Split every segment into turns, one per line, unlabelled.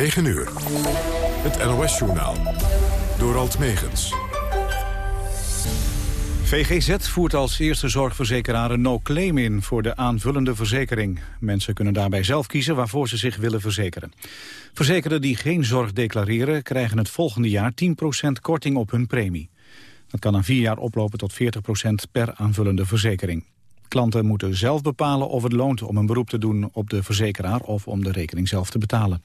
9 uur. Het NOS-journaal. Door Alt Megens.
VGZ voert als eerste zorgverzekeraar een no-claim in voor de aanvullende verzekering. Mensen kunnen daarbij zelf kiezen waarvoor ze zich willen verzekeren. Verzekerden die geen zorg declareren krijgen het volgende jaar 10% korting op hun premie. Dat kan na vier jaar oplopen tot 40% per aanvullende verzekering. Klanten moeten zelf bepalen of het loont om een beroep te doen op de verzekeraar of om de rekening zelf te betalen.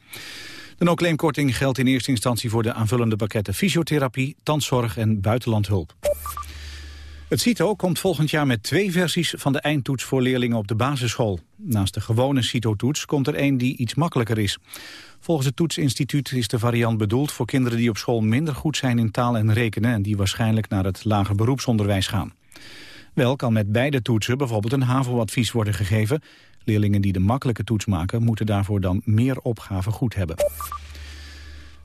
De no-claimkorting geldt in eerste instantie voor de aanvullende pakketten fysiotherapie, tandzorg en buitenlandhulp. Het CITO komt volgend jaar met twee versies van de eindtoets voor leerlingen op de basisschool. Naast de gewone CITO-toets komt er één die iets makkelijker is. Volgens het toetsinstituut is de variant bedoeld voor kinderen die op school minder goed zijn in taal en rekenen en die waarschijnlijk naar het lager beroepsonderwijs gaan. Wel kan met beide toetsen bijvoorbeeld een HAVO-advies worden gegeven. Leerlingen die de makkelijke toets maken moeten daarvoor dan meer opgaven goed hebben.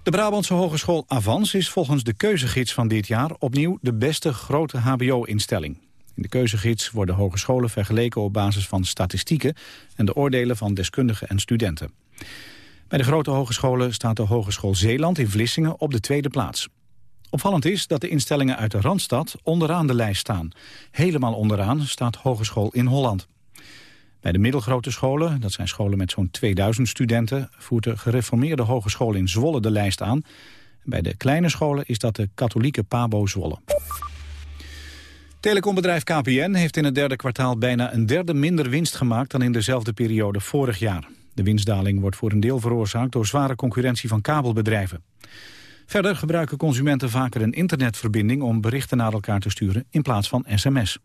De Brabantse Hogeschool Avans is volgens de keuzegids van dit jaar opnieuw de beste grote hbo-instelling. In de keuzegids worden hogescholen vergeleken op basis van statistieken en de oordelen van deskundigen en studenten. Bij de grote hogescholen staat de Hogeschool Zeeland in Vlissingen op de tweede plaats. Opvallend is dat de instellingen uit de Randstad onderaan de lijst staan. Helemaal onderaan staat Hogeschool in Holland. Bij de middelgrote scholen, dat zijn scholen met zo'n 2000 studenten... voert de gereformeerde hogeschool in Zwolle de lijst aan. Bij de kleine scholen is dat de katholieke Pabo Zwolle. Telecombedrijf KPN heeft in het derde kwartaal bijna een derde minder winst gemaakt dan in dezelfde periode vorig jaar. De winstdaling wordt voor een deel veroorzaakt door zware concurrentie van kabelbedrijven. Verder gebruiken consumenten vaker een internetverbinding om berichten naar elkaar te sturen in plaats van sms.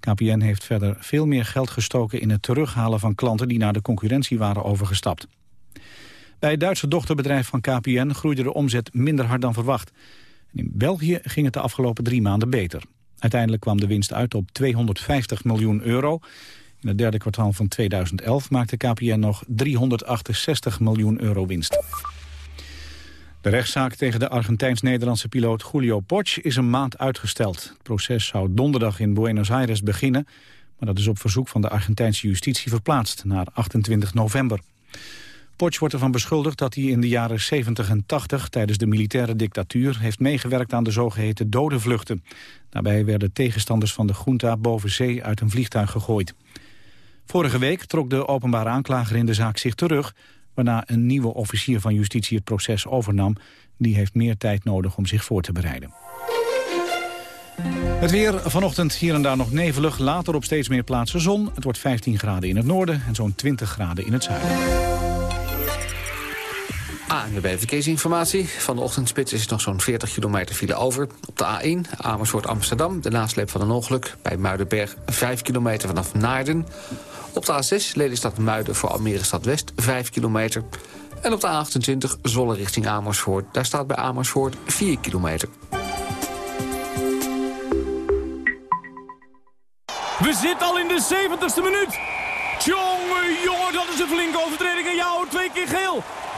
KPN heeft verder veel meer geld gestoken in het terughalen van klanten die naar de concurrentie waren overgestapt. Bij het Duitse dochterbedrijf van KPN groeide de omzet minder hard dan verwacht. in België ging het de afgelopen drie maanden beter. Uiteindelijk kwam de winst uit op 250 miljoen euro. In het derde kwartaal van 2011 maakte KPN nog 368 miljoen euro winst. De rechtszaak tegen de Argentijns-Nederlandse piloot Julio Poch is een maand uitgesteld. Het proces zou donderdag in Buenos Aires beginnen, maar dat is op verzoek van de Argentijnse justitie verplaatst naar 28 november. Poch wordt ervan beschuldigd dat hij in de jaren 70 en 80 tijdens de militaire dictatuur heeft meegewerkt aan de zogeheten dodenvluchten. Daarbij werden tegenstanders van de junta boven zee uit een vliegtuig gegooid. Vorige week trok de openbare aanklager in de zaak zich terug waarna een nieuwe officier van justitie het proces overnam. Die heeft meer tijd nodig om zich voor te bereiden. Het weer vanochtend hier en daar nog nevelig, later op steeds meer plaatsen zon. Het wordt 15 graden in het noorden en zo'n 20 graden in het zuiden.
ANWB Verkeersinformatie. Van de ochtendspits is nog zo'n 40 kilometer file over. Op de A1 Amersfoort Amsterdam, de nasleep van een ongeluk. Bij Muidenberg 5 kilometer vanaf Naarden. Op de A6 Lelystad Muiden voor Almere Stad West 5 kilometer. En op de A28 Zolle richting Amersfoort. Daar staat bij Amersfoort 4 kilometer.
We zitten al in de 70ste minuut. Jongen, jongen, dat is een flinke overtreding. En jou twee keer geel.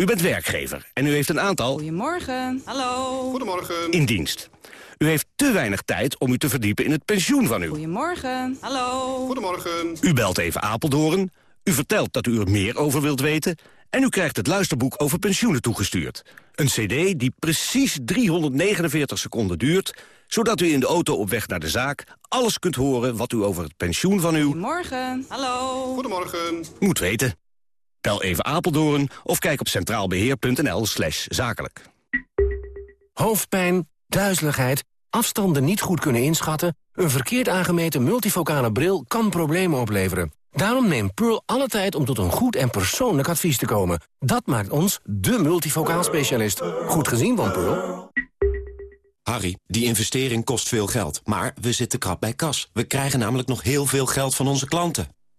U bent werkgever en u heeft een aantal...
Goedemorgen. Hallo.
Goedemorgen.
...in dienst. U heeft te weinig tijd om u te verdiepen in het pensioen van u.
Goedemorgen. Hallo.
Goedemorgen.
U belt even Apeldoorn, u vertelt dat u er meer over wilt weten... en u krijgt het luisterboek over pensioenen toegestuurd. Een cd die precies 349 seconden duurt... zodat u in de auto op weg naar de zaak alles kunt horen... wat u over het pensioen van uw...
Goedemorgen. Hallo.
Goedemorgen.
Moet weten. Bel even Apeldoorn of kijk op centraalbeheer.nl slash zakelijk.
Hoofdpijn, duizeligheid, afstanden niet goed kunnen inschatten... een verkeerd aangemeten multifocale bril kan problemen opleveren. Daarom neemt Pearl alle tijd om tot een goed en persoonlijk advies te komen. Dat maakt ons de multifocaal specialist. Goed gezien van Pearl.
Harry, die investering kost veel geld, maar we zitten krap bij kas. We krijgen namelijk nog heel veel geld van onze klanten.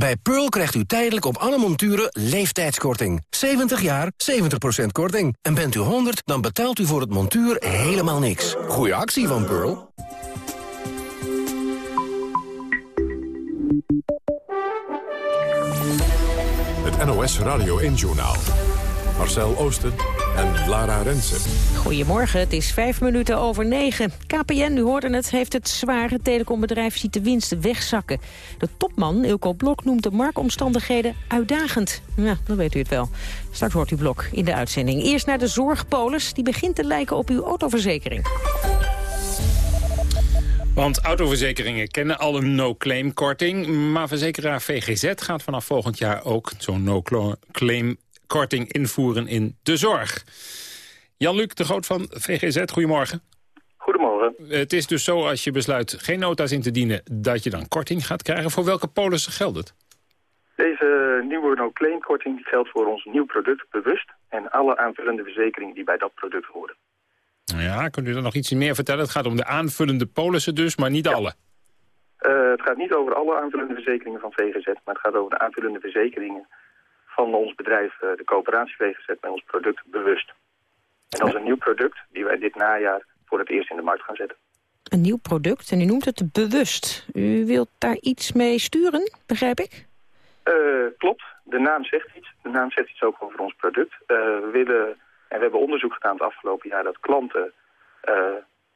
Bij Pearl krijgt u tijdelijk op alle monturen leeftijdskorting. 70 jaar, 70% korting. En bent u 100, dan betaalt u voor het montuur helemaal niks. Goeie actie van Pearl.
Het NOS Radio 1-journaal. Marcel Oosten en Lara Rensen.
Goedemorgen, het is vijf minuten over negen. KPN, u hoorde het, heeft het zwaar. Het telecombedrijf ziet de winsten wegzakken. De topman, Ilko Blok, noemt de marktomstandigheden uitdagend. Ja, dan weet u het wel. Straks hoort u Blok in de uitzending. Eerst naar de zorgpolis, die begint te lijken op uw autoverzekering.
Want autoverzekeringen kennen al een no-claim korting. Maar verzekeraar VGZ gaat vanaf volgend jaar ook zo'n no-claim korting invoeren in de zorg. Jan-Luc de Groot van VGZ, goedemorgen.
Goedemorgen.
Het is dus zo als je besluit geen nota's in te dienen... dat je dan korting gaat krijgen. Voor welke polissen geldt het?
Deze nieuwe no-claim korting geldt voor ons nieuw product bewust... en alle aanvullende verzekeringen die bij dat product horen.
Ja, kunt u er nog iets meer vertellen? Het gaat om de aanvullende polissen dus, maar niet alle.
Uh, het gaat niet over alle aanvullende verzekeringen van VGZ... maar het gaat over de aanvullende verzekeringen van ons bedrijf, uh, de coöperatie VGZ, met ons product bewust. En dat is een nieuw product die wij dit najaar voor het eerst in de markt gaan zetten.
Een nieuw product en u noemt het bewust. U wilt daar iets mee sturen, begrijp ik?
Uh, klopt, de naam zegt iets. De naam zegt iets ook over ons product. we willen en we hebben onderzoek gedaan het afgelopen jaar dat klanten uh,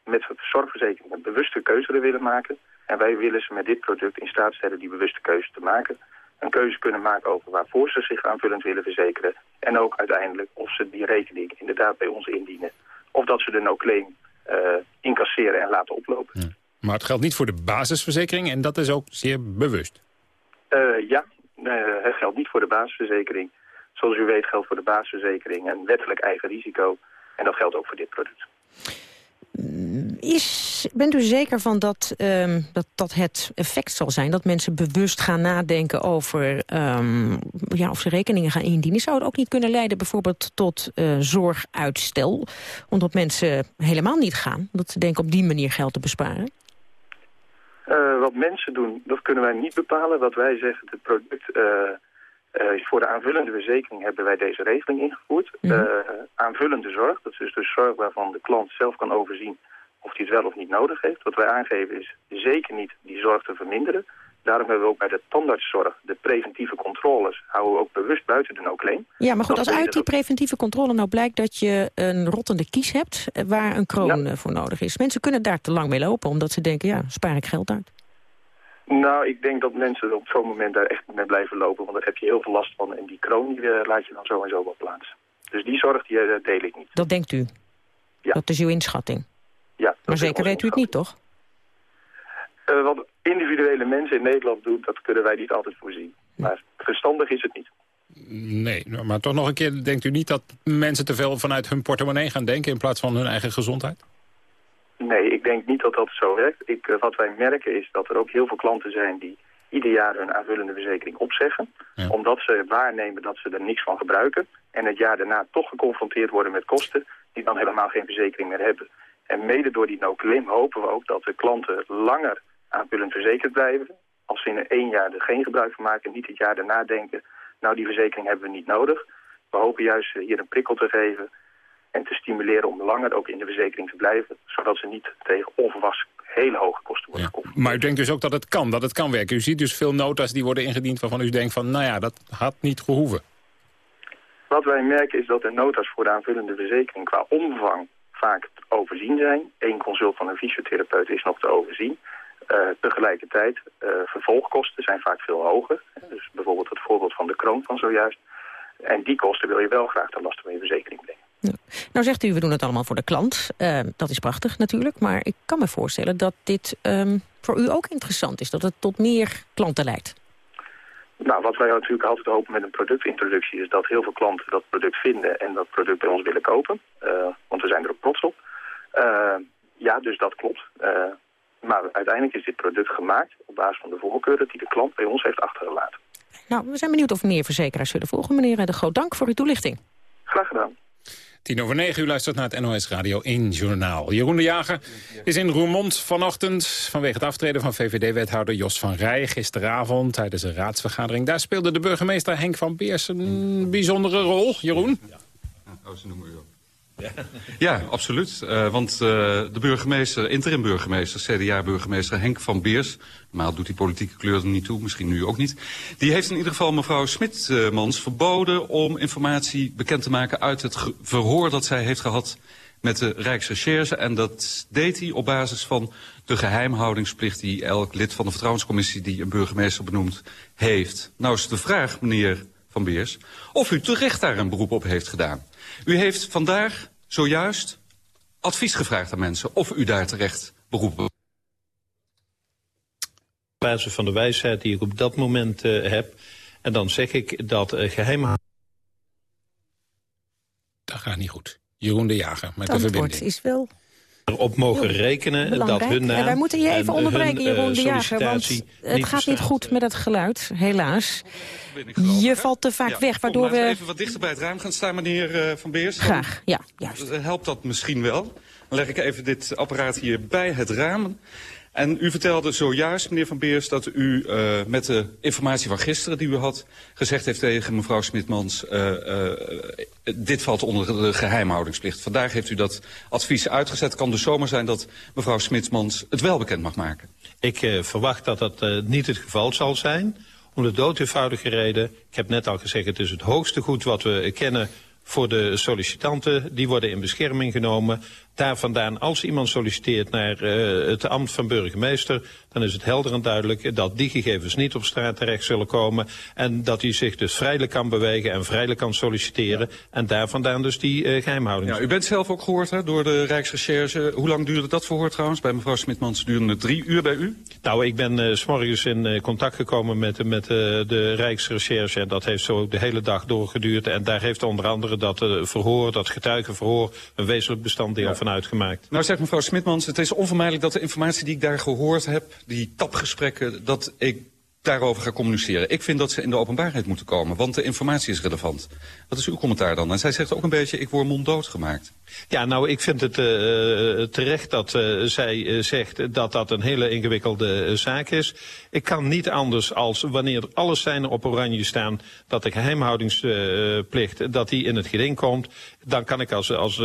met zorgverzekering een bewuste keuze willen maken. En wij willen ze met dit product in staat stellen die bewuste keuze te maken. Een keuze kunnen maken over waarvoor ze zich aanvullend willen verzekeren. En ook uiteindelijk of ze die rekening inderdaad bij ons indienen. Of dat ze de no-claim uh, incasseren en laten oplopen.
Ja. Maar het geldt niet voor de basisverzekering en dat is ook zeer bewust.
Uh, ja, het geldt niet voor de basisverzekering. Zoals u weet geldt voor de basisverzekering een wettelijk eigen risico. En dat geldt ook voor dit product.
Is, bent u zeker van dat, um, dat dat het effect zal zijn... dat mensen bewust gaan nadenken over um, ja, of ze rekeningen gaan indienen? Zou het ook niet kunnen leiden bijvoorbeeld tot uh, zorguitstel? Omdat mensen helemaal niet gaan. Dat ze denken op die manier geld te besparen?
Uh, wat mensen doen, dat kunnen wij niet bepalen. Wat wij zeggen, het product... Uh, uh, voor de aanvullende verzekering hebben wij deze regeling ingevoerd. -hmm. uh, aanvullende zorg, dat is dus zorg waarvan de klant zelf kan overzien of hij het wel of niet nodig heeft. Wat wij aangeven is zeker niet die zorg te verminderen. Daarom hebben we ook bij de tandartszorg de preventieve controles... houden we ook bewust buiten de no-claim.
Ja, maar goed, als uit die preventieve controle nou blijkt dat je een rottende kies hebt... waar een kroon ja. voor nodig is. Mensen kunnen daar te lang mee lopen, omdat ze denken... ja, spaar ik geld uit.
Nou, ik denk dat mensen op zo'n moment daar echt mee blijven lopen. Want daar heb je heel veel last van. En die kroon die, uh, laat je dan zo en zo wel plaatsen. Dus die zorg die, uh, deel ik niet.
Dat denkt u?
Ja.
Dat is uw inschatting?
Ja.
Maar zeker weet u het niet, toch?
Uh, wat individuele mensen in Nederland doen, dat kunnen wij niet altijd voorzien. Maar verstandig is het niet.
Nee, maar toch nog een keer, denkt u niet dat mensen te veel vanuit hun portemonnee gaan denken... in plaats van hun eigen gezondheid?
Nee, ik denk niet dat dat zo werkt. Ik, uh, wat wij merken is dat er ook heel veel klanten zijn die ieder jaar hun aanvullende verzekering opzeggen. Ja. Omdat ze waarnemen dat ze er niks van gebruiken. En het jaar daarna toch geconfronteerd worden met kosten die dan helemaal geen verzekering meer hebben. En mede door die no-claim hopen we ook dat de klanten langer aanvullend verzekerd blijven. Als ze in één jaar er geen gebruik van maken en niet het jaar daarna denken... nou, die verzekering hebben we niet nodig. We hopen juist hier een prikkel te geven en te stimuleren om langer ook in de verzekering te blijven. Zodat ze niet tegen onverwachts hele hoge kosten worden
ja. Maar u denkt dus ook dat het kan, dat het kan werken. U ziet dus veel nota's die worden ingediend waarvan u denkt van... nou ja, dat had niet gehoeven.
Wat wij merken is dat de nota's voor de aanvullende verzekering qua omvang vaak te overzien zijn. Eén consult van een fysiotherapeut is nog te overzien. Uh, tegelijkertijd, uh, vervolgkosten zijn vaak veel hoger. Dus bijvoorbeeld het voorbeeld van de kroon van zojuist. En die kosten wil je wel graag ten laste van je verzekering brengen.
Nou zegt u, we doen het allemaal voor de klant. Uh, dat is prachtig natuurlijk, maar ik kan me voorstellen dat dit um, voor u ook interessant is. Dat het tot meer klanten leidt.
Nou, wat wij natuurlijk altijd hopen met een productintroductie is dat heel veel klanten dat product vinden en dat product bij ons willen kopen. Uh, want we zijn er ook trots op. Uh, ja, dus dat klopt. Uh, maar uiteindelijk is dit product gemaakt op basis van de voorkeuren die de klant bij ons heeft achtergelaten.
Nou, we zijn benieuwd of meer verzekeraars zullen volgen. Meneer De Groot, dank voor uw toelichting.
Graag gedaan.
Tien over negen, u luistert naar het NOS Radio 1 Journaal. Jeroen de Jager is in Roermond vanochtend... vanwege het aftreden van VVD-wethouder Jos van Rij gisteravond... tijdens een raadsvergadering. Daar speelde de burgemeester Henk van Beers een bijzondere rol. Jeroen?
Ja, oh, ze noemen u ook. Ja, absoluut. Uh, want uh, de burgemeester, interim-burgemeester, CDA-burgemeester Henk van Beers... normaal doet die politieke kleur er niet toe, misschien nu ook niet... die heeft in ieder geval mevrouw Smitmans verboden om informatie bekend te maken... uit het verhoor dat zij heeft gehad met de Rijksrecherche. En dat deed hij op basis van de geheimhoudingsplicht... die elk lid van de vertrouwenscommissie die een burgemeester benoemt heeft. Nou is de vraag, meneer Van Beers, of u terecht daar een beroep op heeft gedaan. U heeft vandaag zojuist advies gevraagd aan mensen of u daar terecht beroep op
basis van de wijsheid die ik op dat moment uh, heb. En dan zeg ik dat uh, geheim...
Dat gaat niet goed. Jeroen de Jager met de verbinding.
is wel
erop mogen rekenen dat hun naam...
En wij moeten je even onderbreken, Jeroen de Jager, want het gaat niet goed met het geluid, helaas. Je valt te vaak weg, waardoor we...
even wat dichter bij het raam gaan staan, meneer uh, Van Beers.
Graag, ja, juist.
Helpt dat misschien wel? Dan leg ik even dit apparaat hier bij het raam. En u vertelde zojuist, meneer Van Beers, dat u uh, met de informatie van gisteren die u had... gezegd heeft tegen mevrouw Smitmans, uh, uh, dit valt onder de geheimhoudingsplicht. Vandaag heeft u dat advies uitgezet. Kan dus zomaar zijn dat mevrouw Smitmans het wel bekend mag maken.
Ik verwacht dat dat niet het geval zal zijn. Om de dood eenvoudige reden, ik heb net al gezegd, het is het hoogste goed wat we kennen voor de sollicitanten. Die worden in bescherming genomen. Daar vandaan, als iemand solliciteert naar uh, het ambt van burgemeester... dan is het helder en duidelijk dat die gegevens niet op straat terecht zullen komen... en dat hij zich dus vrijelijk kan bewegen en vrijelijk kan solliciteren... en daar vandaan dus die uh, geheimhouding.
Ja, u bent zelf ook gehoord hè, door de Rijksrecherche. Hoe lang duurde dat verhoor trouwens? Bij mevrouw Smitmans duurde het drie uur bij u?
Nou, ik ben uh, s morgens in contact gekomen met, met de Rijksrecherche... en dat heeft zo de hele dag doorgeduurd. En daar heeft onder andere dat verhoor, dat getuigenverhoor... een wezenlijk bestanddeel ja. van uitgemaakt.
Nou zegt mevrouw Smitmans, het is onvermijdelijk dat de informatie die ik daar gehoord heb... die tapgesprekken, dat ik daarover ga communiceren. Ik vind dat ze in de openbaarheid moeten komen, want de informatie is relevant. Wat is uw commentaar dan? En zij zegt ook een beetje, ik word monddood gemaakt.
Ja, nou, ik vind het uh, terecht dat uh, zij uh, zegt dat dat een hele ingewikkelde zaak is. Ik kan niet anders als wanneer alles zijn op oranje staan... dat de geheimhoudingsplicht dat die in het geding komt... dan kan ik als, als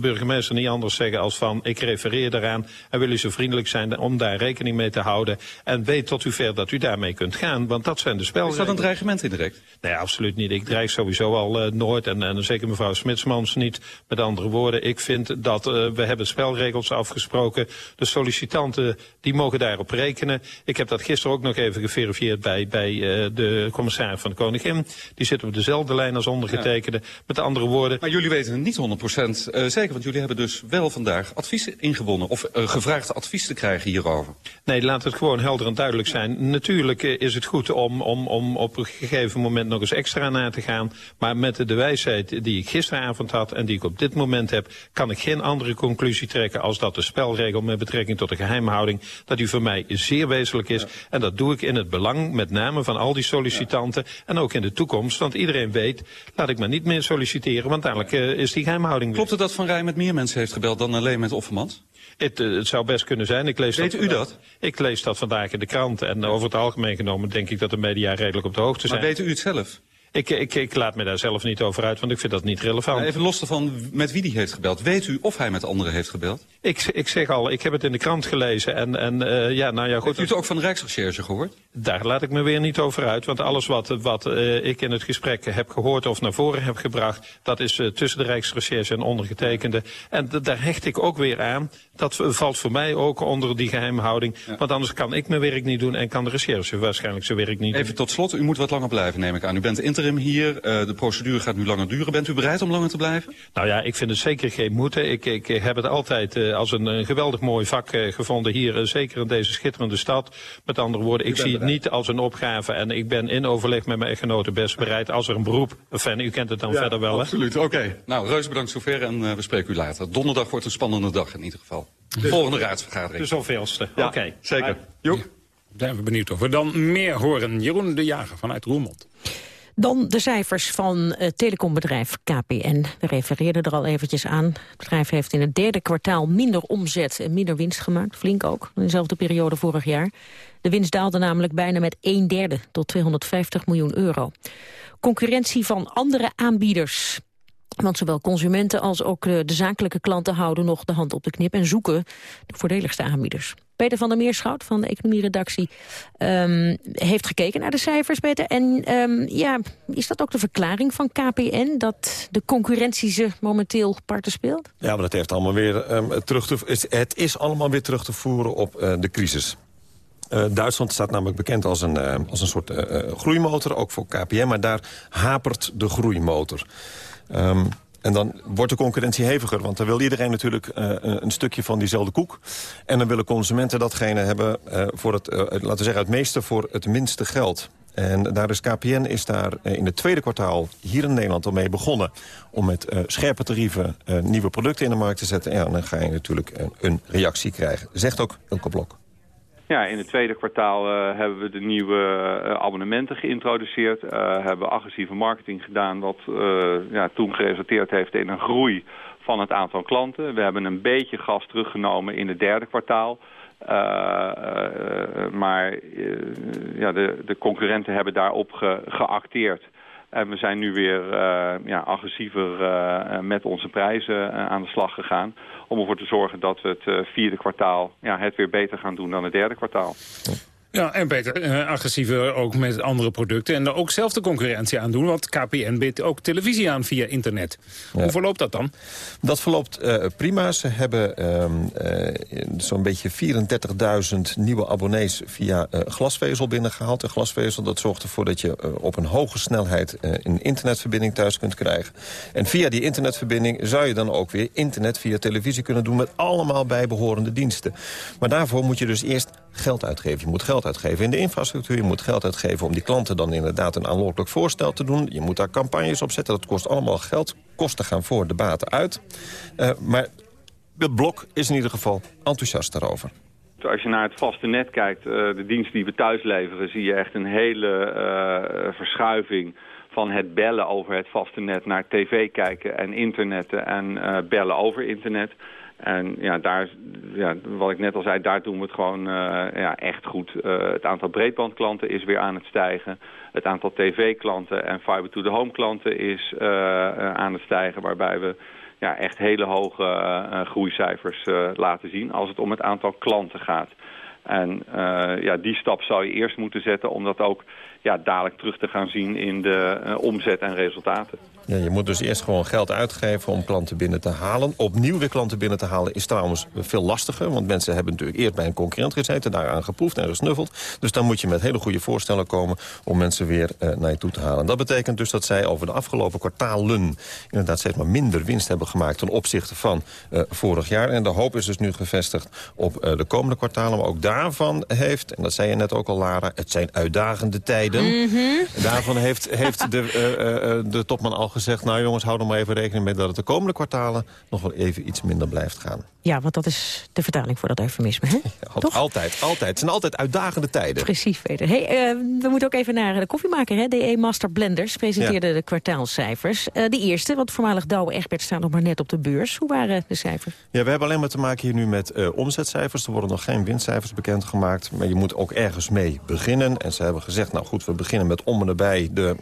burgemeester niet anders zeggen als van... ik refereer daaraan en wil u zo vriendelijk zijn om daar rekening mee te houden... en weet tot u ver dat u daarmee kunt gaan, want dat zijn de spelregels.
Is dat een dreigement indirect?
Nee, absoluut niet. Ik dreig sowieso al nooit en, en zeker mevrouw Smitsmans niet. Met andere woorden ik vind dat uh, we hebben spelregels afgesproken. De sollicitanten die mogen daarop rekenen. Ik heb dat gisteren ook nog even geverifieerd bij, bij de commissaris van de Koningin. Die zitten op dezelfde lijn als ondergetekende. Ja. Met andere woorden...
Maar jullie weten het niet 100% uh, eh, zeker, want jullie hebben dus wel vandaag advies ingewonnen. Of gevraagd advies te krijgen hierover.
Nee, laat het gewoon helder en duidelijk zijn. Natuurlijk is het goed om, om, om op een gegeven moment nog eens extra na te gaan. Maar met de wijsheid die ik gisteravond had en die ik op dit moment heb kan ik geen andere conclusie trekken als dat de spelregel met betrekking tot de geheimhouding, dat die voor mij zeer wezenlijk is. Ja. En dat doe ik in het belang met name van al die sollicitanten ja. en ook in de toekomst. Want iedereen weet, laat ik maar niet meer solliciteren, want dadelijk is die geheimhouding
Klopt het dat Van Rij met meer mensen heeft gebeld dan alleen met Offermans?
Het, uh, het, zou best kunnen zijn. Ik lees
Weet
dat,
u dat?
Ik lees dat vandaag in de krant. En over het algemeen genomen denk ik dat de media redelijk op de hoogte zijn.
Maar weet u het zelf?
Ik, ik, ik, laat me daar zelf niet over uit, want ik vind dat niet relevant.
even los ervan met wie die heeft gebeld. Weet u of hij met anderen heeft gebeld?
Ik, ik zeg al, ik heb het in de krant gelezen. En, en uh, ja, nou ja, goed.
Heeft u het ook van de Rijksrecherche gehoord?
Daar laat ik me weer niet over uit. Want alles wat, wat uh, ik in het gesprek heb gehoord of naar voren heb gebracht... dat is uh, tussen de Rijksrecherche en ondergetekende. En daar hecht ik ook weer aan. Dat valt voor mij ook onder die geheimhouding. Ja. Want anders kan ik mijn werk niet doen en kan de recherche waarschijnlijk zijn werk niet
even
doen.
Even tot slot, u moet wat langer blijven, neem ik aan. U bent interim interim hier. Eh, de procedure gaat nu langer duren. Bent u bereid om langer te blijven?
Nou ja, ik vind het zeker geen moeten. Ik, ik heb het altijd uh, als een, een, geweldig mooi vak uh, gevonden hier, zeker in deze schitterende stad. Met andere woorden, ik zie het niet als een opgave en ik ben in overleg met mijn echtgenoten best bereid als er een beroep, enfin, u kent het dan
ja,
verder wel.
Absoluut, oké. Okay. Nou, reuze bedankt zover en we spreken u later. Donderdag wordt een spannende dag in ieder geval. De volgende raadsvergadering.
De zoveelste, ja, oké. Okay.
Zeker. Joep.
Zijn we benieuwd of we dan meer horen. Jeroen de Jager vanuit Roermond.
Dan de cijfers van het telecombedrijf KPN. We refereerden er al eventjes aan. Het bedrijf heeft in het derde kwartaal minder omzet en minder winst gemaakt. Flink ook, in dezelfde periode vorig jaar. De winst daalde namelijk bijna met een derde tot 250 miljoen euro. Concurrentie van andere aanbieders want zowel consumenten als ook de zakelijke klanten houden nog de hand op de knip... en zoeken de voordeligste aanbieders. Peter van der Meerschout van de economieredactie um, heeft gekeken naar de cijfers, Peter. En um, ja, is dat ook de verklaring van KPN dat de concurrentie ze momenteel parten speelt?
Ja, maar dat heeft allemaal weer um, terug te, het is allemaal weer terug te voeren op uh, de crisis. Uh, Duitsland staat namelijk bekend als een, als een soort groeimotor, ook voor KPN. Maar daar hapert de groeimotor. Um, en dan wordt de concurrentie heviger, want dan wil iedereen natuurlijk uh, een stukje van diezelfde koek. En dan willen consumenten datgene hebben uh, voor het, laten we zeggen, het meeste voor het minste geld. En daar is KPN is daar in het tweede kwartaal hier in Nederland al mee begonnen... om met scherpe tarieven nieuwe producten in de markt te zetten. Ja, dan ga je natuurlijk een reactie krijgen. Zegt ook Elke Blok.
Ja, in het tweede kwartaal uh, hebben we de nieuwe uh, abonnementen geïntroduceerd. Uh, hebben agressieve marketing gedaan wat ja, toen geresulteerd heeft in een groei van het aantal klanten. We hebben een beetje gas teruggenomen in het derde kwartaal. maar ja, de, de concurrenten hebben daarop ge, geacteerd. En we zijn nu weer uh, ja, agressiever uh, met onze prijzen aan de slag gegaan. Om ervoor te zorgen dat we het vierde kwartaal ja, het weer beter gaan doen dan het derde kwartaal.
Ja, en beter uh, agressiever ook met andere producten. En er ook zelf de concurrentie aan doen. Want KPN biedt ook televisie aan via internet. Ja. Hoe verloopt dat dan?
Dat verloopt uh, prima. Ze hebben uh, zo'n beetje 34.000 nieuwe abonnees via glasvezel binnengehaald. En glasvezel dat zorgt ervoor dat je op een hoge snelheid een internetverbinding thuis kunt krijgen. En via die internetverbinding zou je dan ook weer internet via televisie kunnen doen... met allemaal bijbehorende diensten. Maar daarvoor moet je dus eerst geld uitgeven. Je moet geld uitgeven in de infrastructuur. Je moet geld uitgeven om die klanten dan inderdaad een aanlokkelijk voorstel te doen. Je moet daar campagnes op zetten. Dat kost allemaal geld. Kosten gaan voor de baten uit. Uh, maar het blok is in ieder geval enthousiast daarover.
Als je naar het vaste net kijkt, uh, de dienst die we thuis leveren... zie je echt een hele uh, verschuiving van het bellen over het vaste net... naar tv kijken en internetten en bellen over internet... En ja, daar, ja, wat ik net al zei, daar doen we het gewoon uh, ja, echt goed. Uh, het aantal breedbandklanten is weer aan het stijgen. Het aantal tv-klanten en fiber-to-the-home klanten is uh, aan het stijgen. Waarbij we ja, echt hele hoge groeicijfers laten zien als het om het aantal klanten gaat. En ja, die stap zou je eerst moeten zetten om dat ook ja, dadelijk terug te gaan zien in de omzet en resultaten.
Ja, je moet dus eerst gewoon geld uitgeven om klanten binnen te halen. Opnieuw weer klanten binnen te halen is trouwens veel lastiger. Want mensen hebben natuurlijk eerst bij een concurrent gezeten... daaraan geproefd en gesnuffeld. Dus dan moet je met hele goede voorstellen komen... om mensen weer uh, naar je toe te halen. Dat betekent dus dat zij over de afgelopen kwartalen... inderdaad steeds maar minder winst hebben gemaakt... ten opzichte van uh, vorig jaar. En de hoop is dus nu gevestigd op uh, de komende kwartalen. Maar ook daarvan heeft, en dat zei je net ook al, Lara... het zijn uitdagende tijden. Mm -hmm. Daarvan heeft, heeft de, de topman al gezegd... nou jongens, hou er maar even rekening mee dat het de komende kwartalen... nog wel even iets minder blijft gaan.
Ja, want dat is de vertaling voor dat eufemisme, hè?
Toch? Altijd, altijd. Het zijn altijd uitdagende tijden.
Precies, Peter. Hey, uh, we moeten ook even naar de koffiemaker, hè? DE Master Blenders presenteerde ja. de kwartaalcijfers. Uh, de eerste, want voormalig Douwe Egbert staat nog maar net op de beurs. Hoe waren de cijfers?
Ja, we hebben alleen maar te maken hier nu met uh, omzetcijfers. Er worden nog geen winstcijfers bekendgemaakt. Maar je moet ook ergens mee beginnen. En ze hebben gezegd, nou goed, we beginnen met om en nabij de,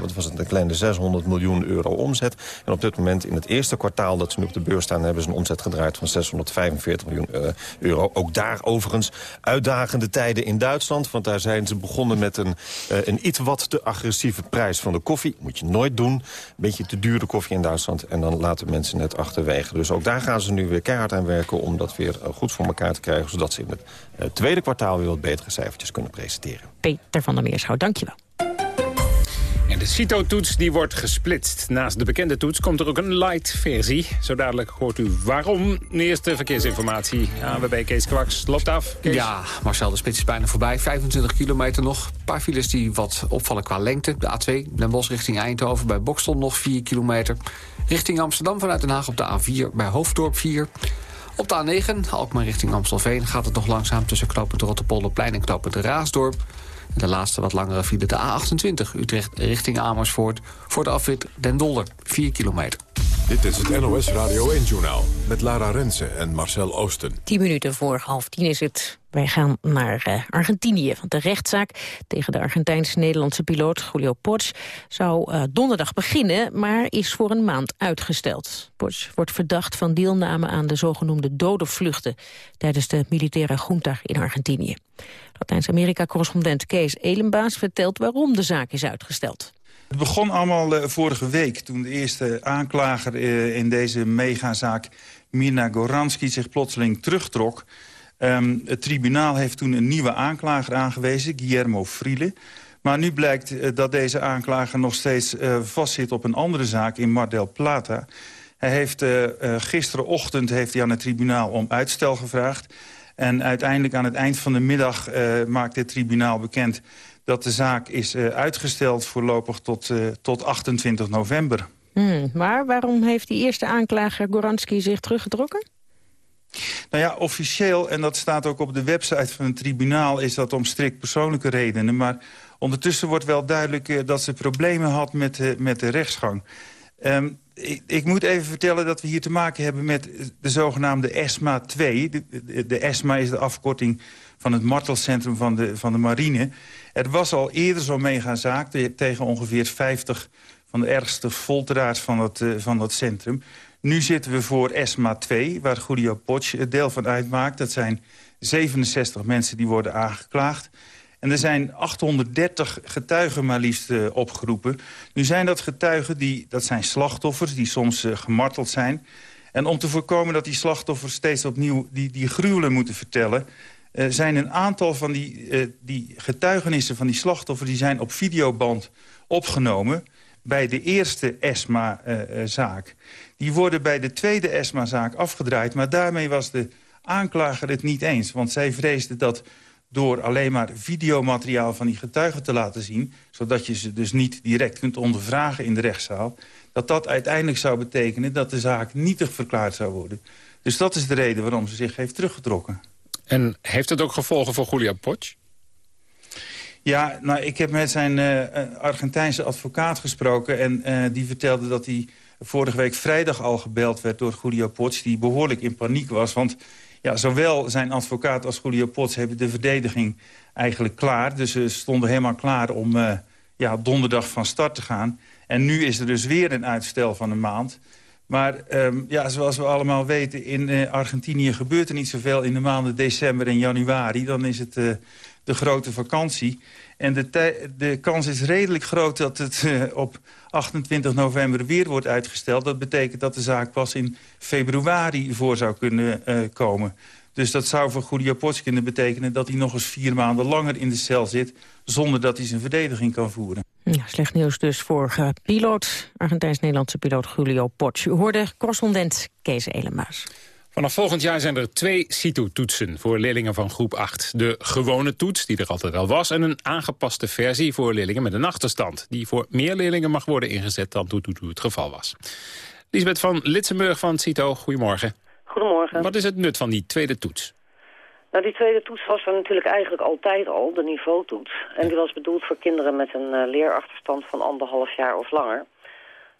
wat was het, een kleine 600 miljoen euro omzet. En op dit moment in het eerste kwartaal dat ze nu op de beurs staan... hebben ze een omzet gedraaid van 645 miljoen uh, euro. Ook daar overigens uitdagende tijden in Duitsland. Want daar zijn ze begonnen met een, uh, een iets wat te agressieve prijs van de koffie. Moet je nooit doen. Een beetje te dure koffie in Duitsland. En dan laten mensen het achterwege. Dus ook daar gaan ze nu weer keihard aan werken... om dat weer uh, goed voor elkaar te krijgen. Zodat ze in het tweede kwartaal weer wat betere cijfertjes kunnen presenteren.
Peter van der Meerschout, dankjewel.
De CITO-toets wordt gesplitst. Naast de bekende toets komt er ook een light-versie. Zo dadelijk hoort u waarom. De eerste verkeersinformatie. ANWB Kees Kwaks loopt af.
Ja, Marcel, de spits is bijna voorbij. 25 kilometer nog. Een paar files die wat opvallen qua lengte. De A2, Den Bosch richting Eindhoven. Bij Bokstel nog 4 kilometer. Richting Amsterdam vanuit Den Haag op de A4. Bij Hoofddorp 4. Op de A9, Alkmaar richting Amstelveen, gaat het nog langzaam... tussen knooppunt Rotterpolderplein en knooppunt Raasdorp. De laatste wat langere file de A28, Utrecht richting Amersfoort... voor de afwit Den Dolder, 4 kilometer.
Dit is het NOS Radio 1-journaal met Lara Rensen en Marcel Oosten.
Tien minuten voor half tien is het. Wij gaan naar uh, Argentinië. Want de rechtszaak tegen de Argentijns-Nederlandse piloot Julio Potsch... zou uh, donderdag beginnen, maar is voor een maand uitgesteld. Potsch wordt verdacht van deelname aan de zogenoemde dode vluchten... tijdens de militaire junta in Argentinië. Latijns-Amerika-correspondent Kees Elenbaas vertelt waarom de zaak is uitgesteld.
Het begon allemaal uh, vorige week toen de eerste aanklager uh, in deze megazaak... Mirna Goranski zich plotseling terugtrok. Um, het tribunaal heeft toen een nieuwe aanklager aangewezen, Guillermo Friele. Maar nu blijkt uh, dat deze aanklager nog steeds vastzit op een andere zaak in Mar del Plata. Hij heeft gisterenochtend heeft hij aan het tribunaal om uitstel gevraagd. En uiteindelijk aan het eind van de middag maakt het tribunaal bekend dat de zaak is uh, uitgesteld voorlopig tot, uh, tot 28 november.
Hmm, maar waarom heeft die eerste aanklager Goranski zich teruggetrokken?
Nou ja, officieel, en dat staat ook op de website van het tribunaal... is dat om strikt persoonlijke redenen. Maar ondertussen wordt wel duidelijk uh, dat ze problemen had met, met de rechtsgang. Um, ik, ik, moet even vertellen dat we hier te maken hebben met de zogenaamde ESMA 2. De, ESMA is de afkorting van het martelcentrum van de, van de marine. Er was al eerder zo'n megazaak tegen ongeveer 50 van de ergste folteraars van dat, uh, van dat centrum. Nu zitten we voor ESMA 2, waar Julio Potsch deel van uitmaakt. Dat zijn 67 mensen die worden aangeklaagd. En er zijn 830 getuigen maar liefst uh, opgeroepen. Nu zijn dat getuigen, die, dat zijn slachtoffers die soms uh, gemarteld zijn. En om te voorkomen dat die slachtoffers steeds opnieuw die, die gruwelen moeten vertellen... Uh, zijn een aantal van die, die getuigenissen van die slachtoffers... die zijn op videoband opgenomen bij de eerste ESMA-zaak. Die worden bij de tweede ESMA-zaak afgedraaid... maar daarmee was de aanklager het niet eens. Want zij vreesde dat door alleen maar videomateriaal van die getuigen te laten zien... zodat je ze dus niet direct kunt ondervragen in de rechtszaal... dat dat uiteindelijk zou betekenen dat de zaak nietig verklaard zou worden. Dus dat is de reden waarom ze zich heeft teruggetrokken.
En heeft het ook gevolgen voor Julia Potsch?
Ja, nou, ik heb met zijn uh, Argentijnse advocaat gesproken... en uh, die vertelde dat hij vorige week vrijdag al gebeld werd door Julio Potsch... die behoorlijk in paniek was, want ja, zowel zijn advocaat als Julio Potsch... hebben de verdediging eigenlijk klaar. Dus ze stonden helemaal klaar om uh, ja, donderdag van start te gaan. En nu is er dus weer een uitstel van een maand... Maar um, ja, zoals we allemaal weten, in uh, Argentinië gebeurt er niet zoveel in de maanden december en januari. Dan is het uh, de grote vakantie. En de, de kans is redelijk groot dat het uh, op 28 november weer wordt uitgesteld. Dat betekent dat de zaak pas in februari voor zou kunnen komen. Dus dat zou voor Julio Potsch kunnen betekenen dat hij nog eens vier maanden langer in de cel zit... zonder dat hij zijn verdediging kan voeren.
Ja, slecht nieuws dus voor uh, piloot, Argentijns-Nederlandse piloot Julio Potsch. U hoorde correspondent Kees Elemaas.
Vanaf volgend jaar zijn er twee CITO-toetsen voor leerlingen van groep 8. De gewone toets, die er altijd al was, en een aangepaste versie voor leerlingen met een achterstand... die voor meer leerlingen mag worden ingezet dan toen het geval was. Lisbeth van Litsenburg van CITO, goedemorgen.
Goedemorgen.
Wat is het nut van die tweede toets?
Nou, die tweede toets was er natuurlijk eigenlijk altijd al, de niveautoets. En die was bedoeld voor kinderen met een uh, leerachterstand van anderhalf jaar of langer.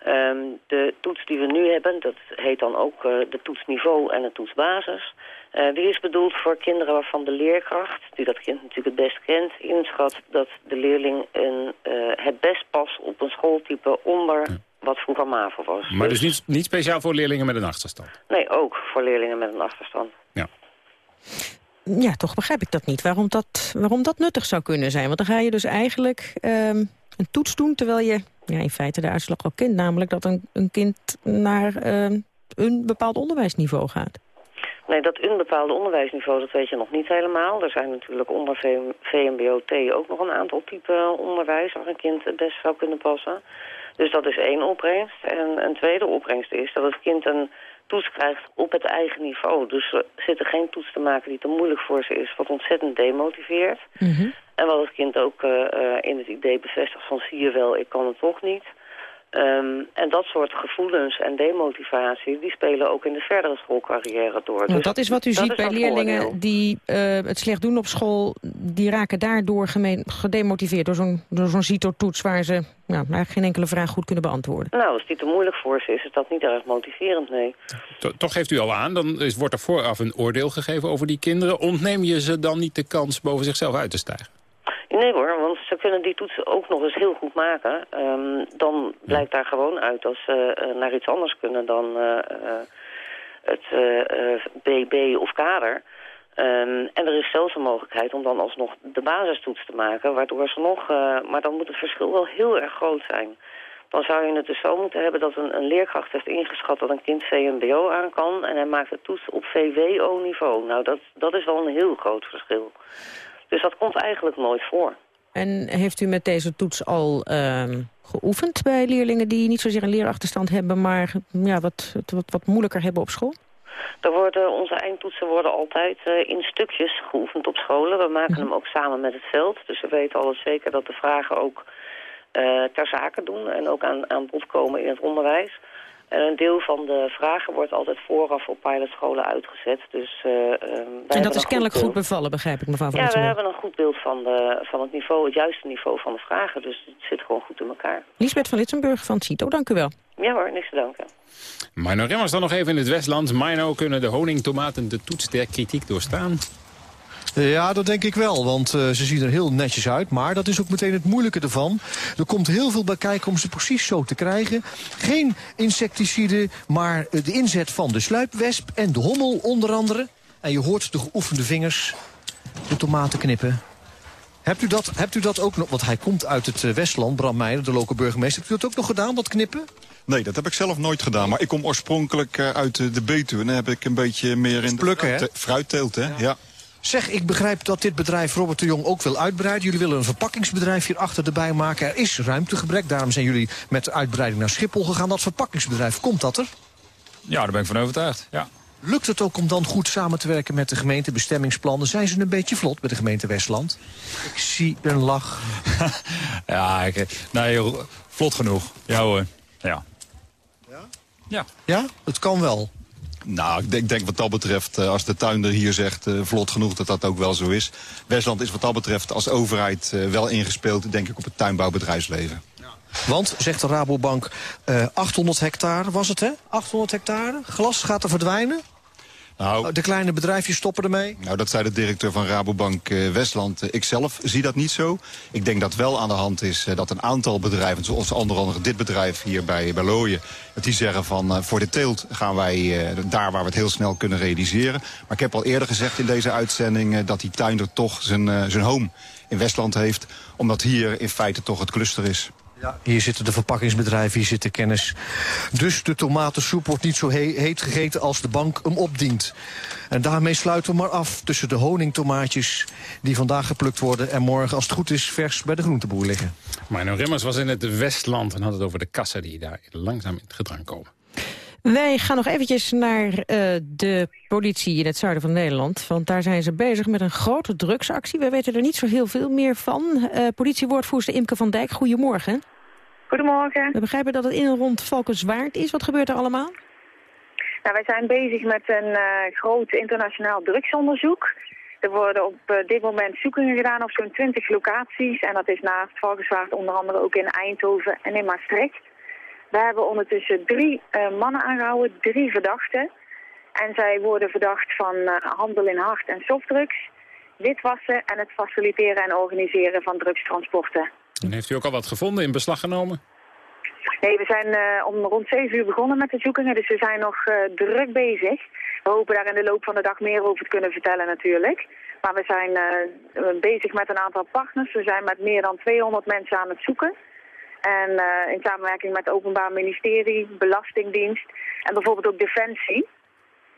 Um, de toets die we nu hebben, dat heet dan ook uh, de toetsniveau en de toetsbasis. Uh, die is bedoeld voor kinderen waarvan de leerkracht, die dat kind natuurlijk het best kent, inschat dat de leerling een, het best past op een schooltype onder wat vroeger MAVO was.
Maar dus, dus niet, niet speciaal voor leerlingen met een achterstand?
Nee, ook voor leerlingen met een achterstand.
Ja.
Ja, toch begrijp ik dat niet. Waarom dat, waarom dat nuttig zou kunnen zijn. Want dan ga je dus eigenlijk um, een toets doen... terwijl je ja, in feite de uitslag al kent. Namelijk dat een, een kind naar um, een bepaald onderwijsniveau gaat.
Nee, dat een bepaalde onderwijsniveau, dat weet je nog niet helemaal. Er zijn natuurlijk onder VMBO-T ook nog een aantal typen onderwijs... waar een kind het best zou kunnen passen. Dus dat is één opbrengst. En een tweede opbrengst is dat het kind een toets krijgt op het eigen niveau. Dus er zitten geen toets te maken die te moeilijk voor ze is... wat ontzettend demotiveert.
Mhm.
En wat het kind ook uh, in het idee bevestigt van... zie je wel, ik kan het toch niet... Um, en dat soort gevoelens en demotivatie... die spelen ook in de verdere schoolcarrière door.
Nou, dus dat is wat u ziet bij leerlingen die uh, het slecht doen op school... die raken daardoor gedemotiveerd door zo'n zo'n CITO-toets... waar ze nou, eigenlijk geen enkele vraag goed kunnen beantwoorden.
Nou, als die te moeilijk voor ze is, is dat niet erg motiverend, nee.
toch geeft u al aan, dan is, wordt er vooraf een oordeel gegeven over die kinderen. Ontneem je ze dan niet de kans boven zichzelf uit te stijgen?
Nee hoor, want ze kunnen die toetsen ook nog eens heel goed maken. Um, dan blijkt daar gewoon uit dat ze uh, naar iets anders kunnen dan uh, uh, het BB of kader. Um, en er is zelfs een mogelijkheid om dan alsnog de basistoets te maken, waardoor ze nog... maar dan moet het verschil wel heel erg groot zijn. Dan zou je het dus zo moeten hebben dat een, een leerkracht heeft ingeschat dat een kind VMBO aan kan... en hij maakt de toets op VWO-niveau. Nou, dat, dat is wel een heel groot verschil. Dus dat komt eigenlijk nooit voor.
En heeft u met deze toets al uh, geoefend bij leerlingen die niet zozeer een leerachterstand hebben, maar ja, wat, wat, wat moeilijker hebben op school?
Er worden, onze eindtoetsen worden altijd uh, in stukjes geoefend op scholen. We maken hem ook samen met het veld. Dus we weten alles zeker dat de vragen ook uh, ter zake doen en ook aan, aan bod komen in het onderwijs. En een deel van de vragen wordt altijd vooraf op pilotscholen uitgezet. Dus, uh,
en dat is kennelijk goed bevallen, begrijp ik, mevrouw Van
Ja, we hebben een goed beeld van, de, van het niveau, het juiste niveau van de vragen. Dus het zit gewoon goed in elkaar.
Lisbeth van Litsenburg van CITO, dank u wel.
Ja hoor, niks te danken.
Mino Remmers dan nog even in het Westland. Mino, kunnen de honingtomaten de toets der kritiek doorstaan?
Ja, dat denk ik wel, want uh, ze zien er heel netjes uit. Maar dat is ook meteen het moeilijke ervan. Er komt heel veel bij kijken om ze precies zo te krijgen. Geen insecticide, maar de inzet van de sluipwesp en de hommel onder andere. En je hoort de geoefende vingers de tomaten knippen. Hebt u dat, hebt u dat ook nog, want hij komt uit het Westland, Bram Meijer, de lokale burgemeester. Hebt u dat ook nog gedaan, dat knippen?
Nee, dat heb ik zelf nooit gedaan. Maar ik kom oorspronkelijk uit de Betuwe. En dan heb ik een beetje meer in
Plukken,
de fruitteelt. Hè? ja.
Zeg, ik begrijp dat dit bedrijf Robert de Jong ook wil uitbreiden. Jullie willen een verpakkingsbedrijf hierachter erbij maken. Er is ruimtegebrek, daarom zijn jullie met de uitbreiding naar Schiphol gegaan. Dat verpakkingsbedrijf, komt dat er?
Ja, daar ben ik van overtuigd, ja.
Lukt het ook om dan goed samen te werken met de gemeente, bestemmingsplannen? Zijn ze een beetje vlot bij de gemeente Westland? Ik zie een lach.
ja, ik, nee, vlot genoeg. Ja hoor, ja.
Ja?
Ja.
Ja, het kan wel.
Nou, ik denk, denk, wat dat betreft, als de tuinder hier zegt uh, vlot genoeg dat dat ook wel zo is. Westland is wat dat betreft als overheid uh, wel ingespeeld, denk ik, op het tuinbouwbedrijfsleven.
Want, zegt de Rabobank, uh, 800 hectare was het, hè? 800 hectare. Glas gaat er verdwijnen.
Nou,
de kleine bedrijfjes stoppen ermee?
Nou, dat zei de directeur van Rabobank uh, Westland. Uh, ik zelf zie dat niet zo. Ik denk dat wel aan de hand is uh, dat een aantal bedrijven... zoals onder andere dit bedrijf hier bij, bij Looien... dat die zeggen van voor de teelt gaan wij daar waar we het heel snel kunnen realiseren. Maar ik heb al eerder gezegd in deze uitzending... dat die tuinder toch zijn, zijn home in Westland heeft. Omdat hier in feite toch het cluster is.
Ja, hier zitten de verpakkingsbedrijven, hier zit de kennis. Dus de tomatensoep wordt niet zo he heet gegeten als de bank hem opdient. En daarmee sluiten we maar af tussen de honingtomaatjes... die vandaag geplukt worden en morgen, als het goed is, vers bij de groenteboer liggen.
Marno Rimmers was in het Westland en had het over de kassen... die daar langzaam in het gedrang komen.
Wij gaan nog eventjes naar uh, de politie in het zuiden van Nederland. Want daar zijn ze bezig met een grote drugsactie. We weten er niet zo heel veel meer van. Uh, politiewoordvoerster Imke van Dijk, goedemorgen.
Goedemorgen.
We begrijpen dat het in en rond Valkenswaard is. Wat gebeurt er allemaal?
Nou, wij zijn bezig met een uh, groot internationaal drugsonderzoek. Er worden op dit moment zoekingen gedaan op zo'n 20 locaties. En dat is naast Valkenswaard onder andere ook in Eindhoven en in Maastricht. We hebben ondertussen drie uh, mannen aangehouden, drie verdachten. En zij worden verdacht van uh, handel in hard- en softdrugs, witwassen en het faciliteren en organiseren van drugstransporten.
En heeft u ook al wat gevonden, in beslag genomen?
Nee, we zijn uh, om rond 7 uur begonnen met de zoekingen, dus we zijn nog druk bezig. We hopen daar in de loop van de dag meer over te kunnen vertellen natuurlijk. Maar we zijn bezig met een aantal partners. We zijn met meer dan 200 mensen aan het zoeken. En uh, in samenwerking met het Openbaar Ministerie, Belastingdienst en bijvoorbeeld ook Defensie.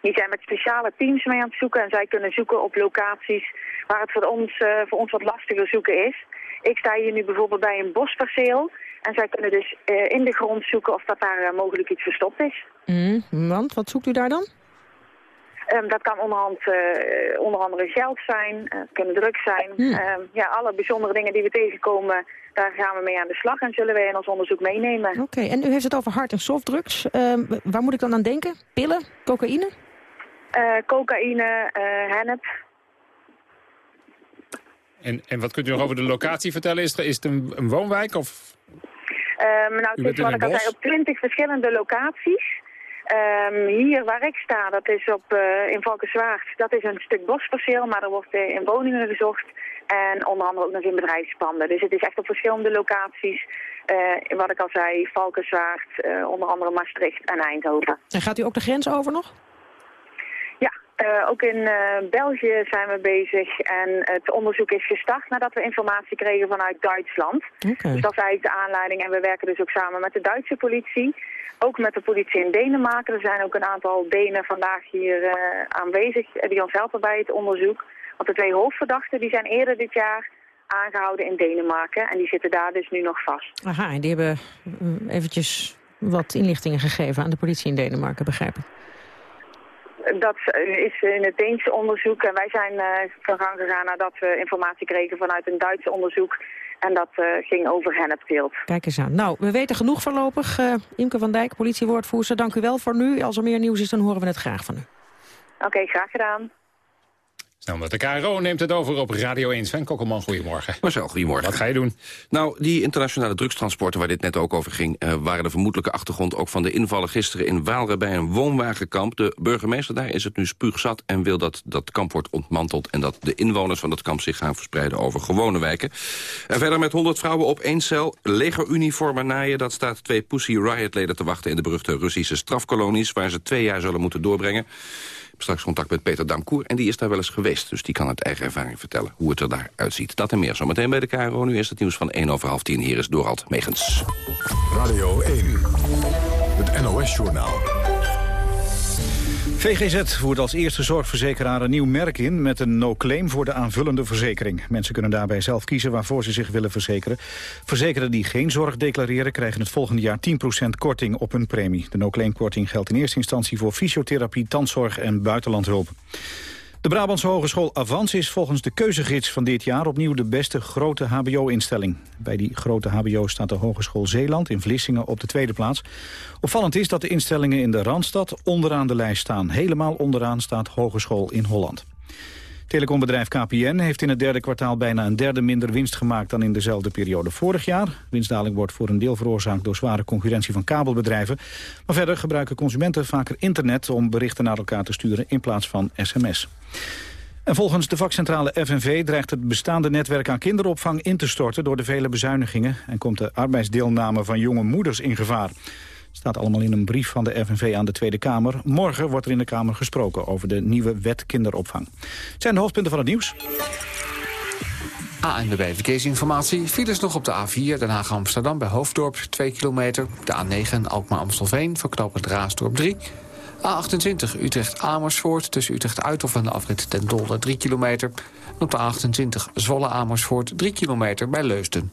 Die zijn met speciale teams mee aan het zoeken en zij kunnen zoeken op locaties waar het voor ons, uh, voor ons wat lastiger zoeken is. Ik sta hier nu bijvoorbeeld bij een bosperceel en zij kunnen dus uh, in de grond zoeken of dat daar mogelijk iets verstopt is.
Mm, want, wat zoekt u daar dan?
Um, dat kan onderhand, uh, onder andere geld zijn, uh, het kunnen drugs zijn.
Hmm.
Um, ja, alle bijzondere dingen die we tegenkomen, daar gaan we mee aan de slag en zullen wij in ons onderzoek meenemen.
Oké, okay, en u heeft het over hard- en softdrugs. Um, waar moet ik dan aan denken? Pillen? Cocaïne?
Uh, cocaïne, hennep.
En, en wat kunt u nog over de locatie vertellen? Is, er, is het een, een woonwijk of...
nou, het is wat ik al zei, op twintig verschillende locaties. Um, hier waar ik sta, dat is op, uh, in Valkenswaard, dat is een stuk bosperceel, maar er wordt in woningen gezocht. En onder andere ook nog in bedrijfspanden. Dus het is echt op verschillende locaties. Uh, wat ik al zei, Valkenswaard, onder andere Maastricht en Eindhoven.
En gaat u ook de grens over nog?
Uh, ook in uh, België zijn we bezig en het onderzoek is gestart nadat we informatie kregen vanuit Duitsland.
Okay.
Dus dat is eigenlijk de aanleiding en we werken dus ook samen met de Duitse politie. Ook met de politie in Denemarken. Er zijn ook een aantal Denen vandaag hier uh, aanwezig die ons helpen bij het onderzoek. Want de twee hoofdverdachten die zijn eerder dit jaar aangehouden in Denemarken. En die zitten daar dus nu nog vast.
Aha, en die hebben eventjes wat inlichtingen gegeven aan de politie in Denemarken, begrijp ik.
Dat is in het Deense onderzoek. En wij zijn uh, van gang gegaan nadat we informatie kregen vanuit een Duitse onderzoek. En dat uh, ging over hennepteelt.
Kijk eens aan. Nou, we weten genoeg voorlopig. Uh, Imke van Dijk, politiewoordvoerster, dank u wel voor nu. Als er meer nieuws is, dan horen we het graag van u.
Oké, okay, graag gedaan.
Met de KRO neemt het over op Radio 1. Sven Kokkelman, goedemorgen.
Marcel, goedemorgen.
Wat ga je doen?
Nou, die internationale drugstransporten waar dit net ook over ging... Uh, waren de vermoedelijke achtergrond ook van de invallen gisteren in Waalre... bij een woonwagenkamp. De burgemeester daar is het nu spuugzat en wil dat dat kamp wordt ontmanteld... en dat de inwoners van dat kamp zich gaan verspreiden over gewone wijken. En verder met 100 vrouwen op één cel, legeruniformen naaien... dat staat twee Pussy Riot-leden te wachten in de beruchte Russische strafkolonies... waar ze twee jaar zullen moeten doorbrengen straks contact met Peter Damkoer. En die is daar wel eens geweest. Dus die kan uit eigen ervaring vertellen hoe het er daar uitziet. Dat en meer zometeen bij de KRO. Nu is het nieuws van 1 over half 10. Hier is Dorald Megens.
Radio 1. Het NOS-journaal.
VGZ voert als eerste zorgverzekeraar een nieuw merk in... met een no-claim voor de aanvullende verzekering. Mensen kunnen daarbij zelf kiezen waarvoor ze zich willen verzekeren. Verzekerden die geen zorg declareren... krijgen het volgende jaar 10% korting op hun premie. De no-claim-korting geldt in eerste instantie voor fysiotherapie, tandzorg en buitenlandhulp. De Brabantse Hogeschool Avans is volgens de keuzegids van dit jaar opnieuw de beste grote hbo-instelling. Bij die grote hbo staat de Hogeschool Zeeland in Vlissingen op de tweede plaats. Opvallend is dat de instellingen in de Randstad onderaan de lijst staan. Helemaal onderaan staat Hogeschool in Holland. Telecombedrijf KPN heeft in het derde kwartaal bijna een derde minder winst gemaakt dan in dezelfde periode vorig jaar. Winstdaling wordt voor een deel veroorzaakt door zware concurrentie van kabelbedrijven. Maar verder gebruiken consumenten vaker internet om berichten naar elkaar te sturen in plaats van sms. En volgens de vakcentrale FNV dreigt het bestaande netwerk aan kinderopvang in te storten door de vele bezuinigingen en komt de arbeidsdeelname van jonge moeders in gevaar. Staat allemaal in een brief van de FNV aan de Tweede Kamer. Morgen wordt er in de Kamer gesproken over de nieuwe wet kinderopvang. Het zijn de hoofdpunten van het nieuws.
ANWB Verkeersinformatie. Files nog op de A4 Den Haag-Amsterdam bij Hoofddorp 2 kilometer. De A9 Alkmaar-Amstelveen voor knooppunt Raasdorp 3. A28 Utrecht-Amersfoort tussen Utrecht-Uithof en de afrit ten Dolder 3 kilometer. En op de A28 Zwolle-Amersfoort 3 kilometer bij Leusden.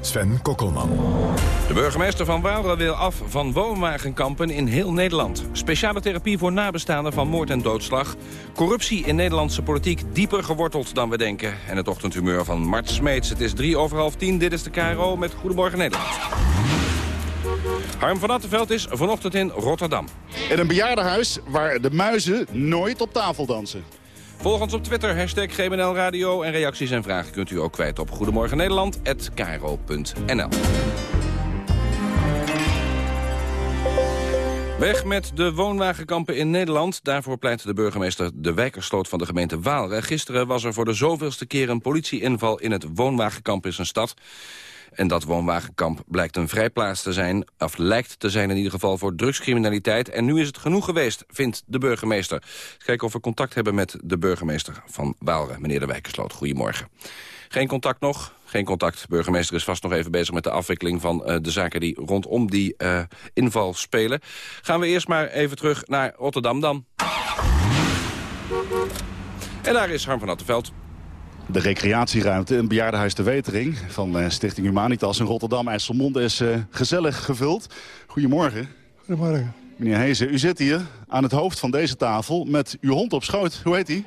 Sven Kokkelman.
De burgemeester van Waalre wil af van woonwagenkampen in heel Nederland. Speciale therapie voor nabestaanden van moord en doodslag. Corruptie in Nederlandse politiek dieper geworteld dan we denken. En het ochtendhumeur van Mart Smeets. Het is drie over half tien. Dit is de KRO met Goedemorgen Nederland. Harm van Attenveld is vanochtend in Rotterdam.
In een bejaardenhuis waar de muizen nooit op tafel dansen.
Volg ons op Twitter, hashtag GBNL Radio. En reacties en vragen kunt u ook kwijt op Goedemorgen Nederland@kro.nl. Weg met de woonwagenkampen in Nederland. Daarvoor pleit de burgemeester de wijkersloot van de gemeente Waalre. Gisteren was er voor de zoveelste keer een politieinval in het woonwagenkamp in zijn stad. En dat woonwagenkamp blijkt een vrijplaats te zijn... of lijkt te zijn in ieder geval voor drugscriminaliteit. En nu is het genoeg geweest, vindt de burgemeester. Kijken of we contact hebben met de burgemeester van Waalre, meneer de Wijkersloot. Goedemorgen. Geen contact nog? Geen contact. Burgemeester is vast nog even bezig met de afwikkeling van uh, de zaken die rondom die uh, inval spelen. Gaan we eerst maar even terug naar Rotterdam dan. En daar is Harm van Attenveld.
De recreatieruimte, een bejaardenhuis de Wetering van uh, Stichting Humanitas in Rotterdam. IJsselmonde is uh, gezellig gevuld. Goedemorgen.
Goedemorgen.
Meneer Hezen, u zit hier aan het hoofd van deze tafel met uw hond op schoot. Hoe heet hij?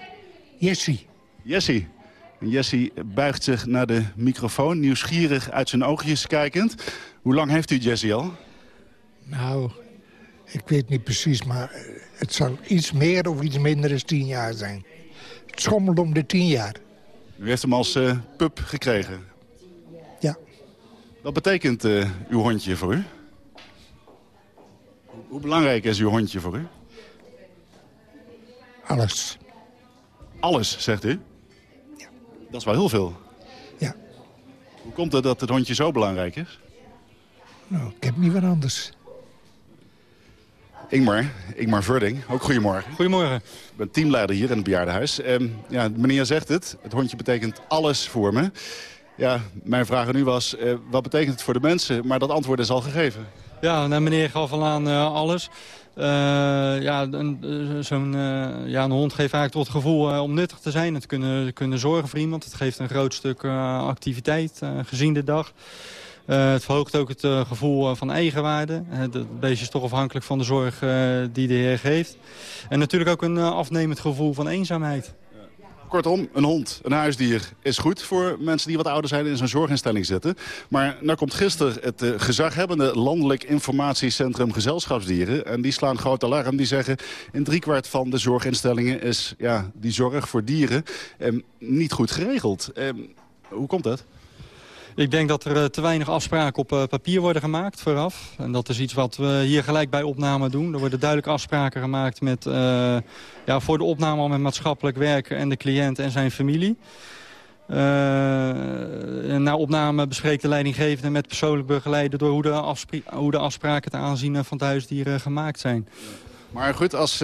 Jessie.
Jessie. Jessie buigt zich naar de microfoon, nieuwsgierig uit zijn oogjes kijkend. Hoe lang heeft u Jessie al?
Nou, ik weet niet precies, maar het zal iets meer of iets minder dan tien jaar zijn. Het schommelt om de tien jaar.
U heeft hem als uh, pup gekregen?
Ja.
Wat betekent uh, uw hondje voor u? Hoe belangrijk is uw hondje voor u?
Alles.
Alles, zegt u?
Ja.
Dat is wel heel veel.
Ja.
Hoe komt het dat het hondje zo belangrijk is?
Nou, ik heb niet wat anders.
Ingmar, Ingmar Vurding, ook goedemorgen.
Goedemorgen.
Ik ben teamleider hier in het bejaardenhuis. Eh, ja, meneer zegt het, het hondje betekent alles voor me. Ja, mijn vraag aan u was, eh, wat betekent het voor de mensen? Maar dat antwoord is al gegeven.
Ja, nou, meneer gaf al aan uh, alles. Uh, ja, zo'n uh, ja, een hond geeft eigenlijk tot het gevoel om nuttig te zijn... en te kunnen, kunnen zorgen voor iemand. Het geeft een groot stuk activiteit gezien de dag. Uh, het verhoogt ook het uh, gevoel uh, van eigenwaarde. Het beestje is toch afhankelijk van de zorg die de heer geeft. En natuurlijk ook een afnemend gevoel van eenzaamheid.
Kortom, een hond, een huisdier, is goed voor mensen die wat ouder zijn in zo'n zorginstelling zitten. Maar nou komt gisteren het gezaghebbende Landelijk Informatiecentrum Gezelschapsdieren. En die slaan groot alarm. Die zeggen in driekwart van de zorginstellingen is ja, die zorg voor dieren eh, niet goed geregeld. Eh, hoe komt dat?
Ik denk dat er te weinig afspraken op uh, papier worden gemaakt vooraf. En dat is iets wat we hier gelijk bij opname doen. Er worden duidelijke afspraken gemaakt met, uh, ja, voor de opname al met maatschappelijk werken en de cliënt en zijn familie. Na opname bespreekt de leidinggevende met persoonlijk begeleiden... door hoe de, hoe de afspraken ten aanzien van het gemaakt zijn.
Maar goed, als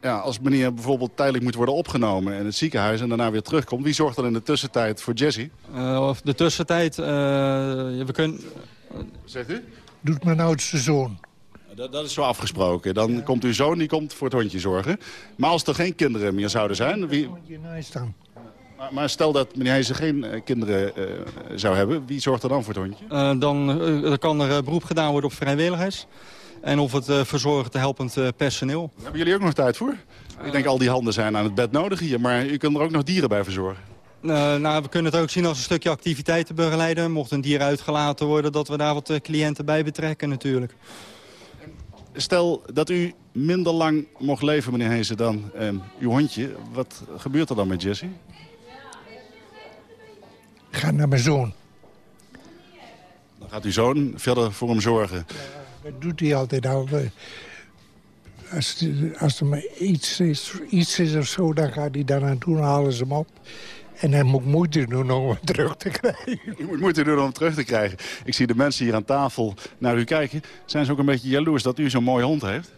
ja, als meneer bijvoorbeeld tijdelijk moet worden opgenomen in het ziekenhuis... en daarna weer terugkomt, wie zorgt dan in de tussentijd voor Jessie?
Uh, de tussentijd, uh, we kunnen...
Wat zegt u?
Doet mijn oudste zoon.
Dat, dat, is zo afgesproken. Dan ja. komt uw zoon, die komt voor het hondje zorgen. Maar als er geen kinderen meer zouden zijn... Wie... Maar, maar stel dat meneer Heijzen geen uh, kinderen zou hebben, wie zorgt er dan voor het hondje?
dan kan er beroep gedaan worden op vrijwilligers. En of het uh, verzorgend helpend uh, personeel.
Hebben jullie ook nog tijd voor? Ik denk al die handen zijn aan het bed nodig hier, maar u kunt er ook nog dieren bij verzorgen.
Uh, nou, we kunnen het ook zien als een stukje activiteiten begeleiden. Mocht een dier uitgelaten worden, dat we daar wat cliënten bij betrekken natuurlijk.
Stel dat u minder lang mocht leven, meneer Hezen, dan uw hondje. Wat gebeurt er dan met Jesse?
Ga naar mijn zoon.
Dan gaat uw zoon verder voor hem zorgen.
Dat doet hij altijd al. Als, als er maar iets is, iets is of zo, dan gaat hij daar naartoe en halen ze hem op. En hij moet moeite doen om hem terug te krijgen.
Je moet moeite doen om hem terug te krijgen. Ik zie de mensen hier aan tafel naar u kijken. Zijn ze ook een beetje jaloers dat u zo'n mooie hond heeft?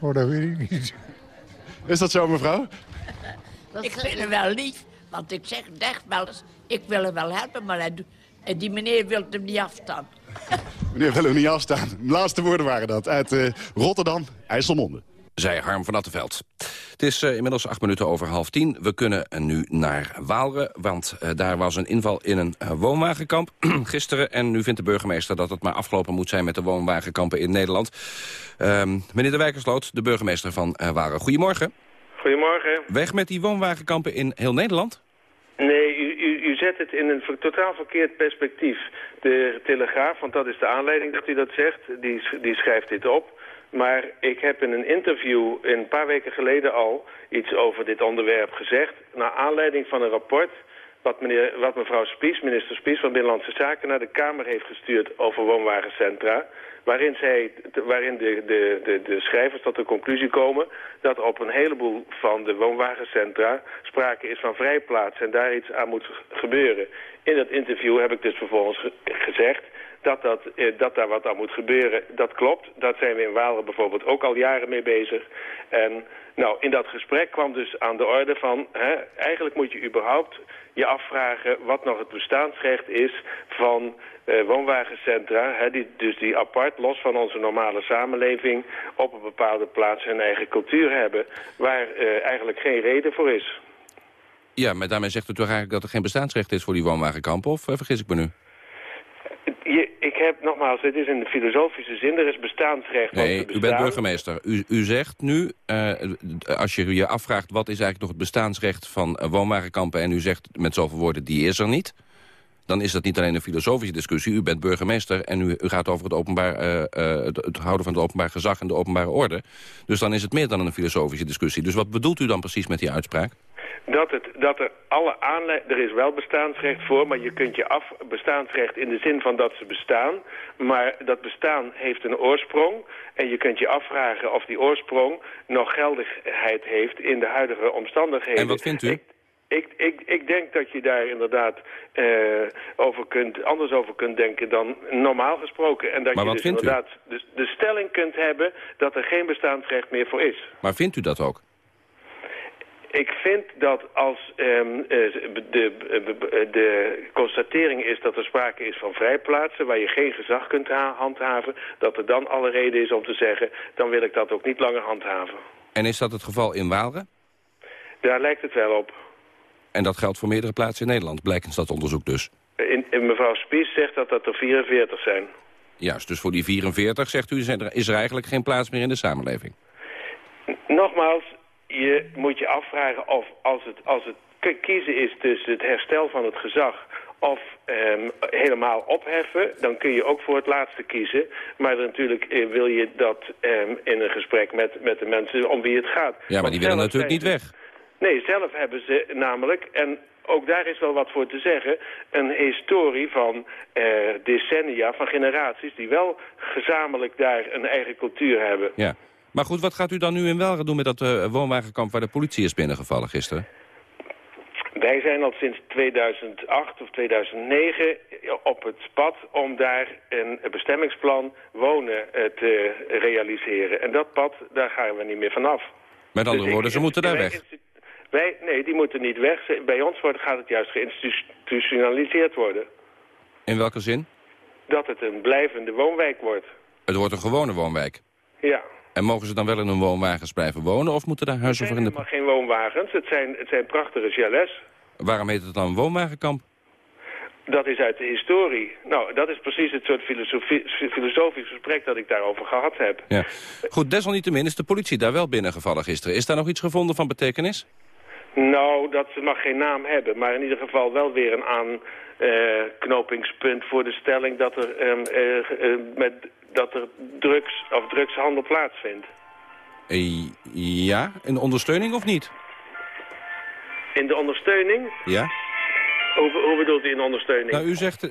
Oh, dat weet ik niet.
Is dat zo, mevrouw?
ik vind hem wel lief, want ik zeg echt wel eens... ik wil hem wel helpen, maar hij, en die meneer wil hem niet afstaan.
Meneer wil hem niet afstaan. De laatste woorden waren dat. Uit uh, Rotterdam, IJsselmonde.
Zei Harm van Attenveld. Het is uh, inmiddels acht minuten over half tien. We kunnen nu naar Waalre, want uh, daar was een inval in een woonwagenkamp gisteren. En nu vindt de burgemeester dat het maar afgelopen moet zijn met de woonwagenkampen in Nederland. Um, meneer De Wijkersloot, de burgemeester van Waalre. Goedemorgen.
Goedemorgen.
Weg met die woonwagenkampen in heel Nederland?
Nee, u, u, u zet het in een totaal verkeerd perspectief. De Telegraaf, want dat is de aanleiding dat u dat zegt, die, die schrijft dit op. Maar ik heb in een interview een paar weken geleden al iets over dit onderwerp gezegd... naar aanleiding van een rapport wat, meneer, wat mevrouw Spies, minister Spies van Binnenlandse Zaken... naar de Kamer heeft gestuurd over woonwagencentra... waarin, zij, waarin de, de, de, de schrijvers tot de conclusie komen... dat op een heleboel van de woonwagencentra sprake is van vrijplaats... en daar iets aan moet gebeuren. In dat interview heb ik dus vervolgens gezegd dat, dat, eh, dat daar wat aan moet gebeuren. Dat klopt. Dat zijn we in Waalre bijvoorbeeld ook al jaren mee bezig. En nou, in dat gesprek kwam dus aan de orde van... Hè, eigenlijk moet je überhaupt je afvragen wat nog het bestaansrecht is van eh, woonwagencentra. Hè, die, dus die apart, los van onze normale samenleving... op een bepaalde plaats hun eigen cultuur hebben... waar eh, eigenlijk geen reden voor is.
Ja, maar daarmee zegt u toch eigenlijk dat er geen bestaansrecht is voor die woonwagenkampen? Of vergis ik me nu?
Je, ik heb nogmaals, het is in de filosofische zin, er is bestaansrecht.
Nee,
er
u bent
bestaan-
burgemeester. U, u zegt nu, eh, als je je afvraagt wat is eigenlijk nog het bestaansrecht van woonwagenkampen... en u zegt met zoveel woorden, die is er niet... dan is dat niet alleen een filosofische discussie. U bent burgemeester en u, u gaat over het, openbaar, eh, eh, het, het houden van het openbaar gezag en de openbare orde. Dus dan is het meer dan een filosofische discussie. Dus wat bedoelt u dan precies met die uitspraak?
Dat, het, dat er alle aanleiding... Er is wel bestaansrecht voor, maar je kunt je af... Bestaansrecht in de zin van dat ze bestaan. Maar dat bestaan heeft een oorsprong. En je kunt je afvragen of die oorsprong nog geldigheid heeft in de huidige omstandigheden.
En wat vindt u?
Ik, ik, ik denk dat je daar inderdaad eh, over kunt, anders over kunt denken dan normaal gesproken. En dat
Maar
je dus inderdaad de, de stelling kunt hebben dat er geen bestaansrecht meer voor is.
Maar vindt u dat ook?
Ik vind dat als ehm, eh, de, de, de constatering is dat er sprake is van vrijplaatsen... waar je geen gezag kunt ha- handhaven... dat er dan alle reden is om te zeggen... dan wil ik dat ook niet langer handhaven.
En is dat het geval in Waalre?
Daar lijkt het wel op.
En dat geldt voor meerdere plaatsen in Nederland, blijkt in dat onderzoek dus.
In, in mevrouw Spies zegt dat dat er 44 zijn.
Juist, dus voor die 44, zegt u, is er eigenlijk geen plaats meer in de samenleving.
Nogmaals, je moet je afvragen of als het, als het kiezen is tussen het herstel van het gezag of ehm, helemaal opheffen, dan kun je ook voor het laatste kiezen. Maar natuurlijk eh, wil je dat ehm, in een gesprek met, met de mensen om wie het gaat.
Ja, maar
Want
die willen natuurlijk niet weg.
Nee, zelf hebben ze namelijk, en ook daar is wel wat voor te zeggen... een historie van eh, decennia, van generaties... die wel gezamenlijk daar een eigen cultuur hebben.
Ja. Maar goed, wat gaat u dan nu in Welgen doen met dat eh, woonwagenkamp waar de politie is binnengevallen gisteren?
Wij zijn al sinds 2008 of 2009 op het pad om daar een bestemmingsplan wonen eh, te realiseren. En dat pad, daar gaan we niet meer vanaf.
Met andere
Dus
woorden, ze moeten daar weg.
Wij, nee, die moeten niet weg. Bij ons wordt, gaat het juist geïnstitutionaliseerd worden.
In welke zin?
Dat het een blijvende woonwijk wordt.
Het wordt een gewone woonwijk.
Ja.
En mogen ze dan wel in hun woonwagens blijven wonen of moeten daar
Het
huizen
zijn
voor in de...
helemaal geen woonwagens. Het zijn, het zijn prachtige chalets.
Waarom heet het dan een woonwagenkamp?
Dat is uit de historie. Nou, dat is precies het soort filosofisch gesprek dat ik daarover gehad heb.
Ja. Goed, desalniettemin is de politie daar wel binnengevallen gisteren. Is daar nog iets gevonden van betekenis?
Nou, dat mag geen naam hebben, maar in ieder geval wel weer een aanknopingspunt voor de stelling dat er, ehm, eh, eh, met, dat er drugs of drugshandel plaatsvindt.
Eh, ja, in ondersteuning of niet?
In de ondersteuning?
Ja.
Hoe, hoe bedoelt u in ondersteuning?
Nou, u zegt, eh,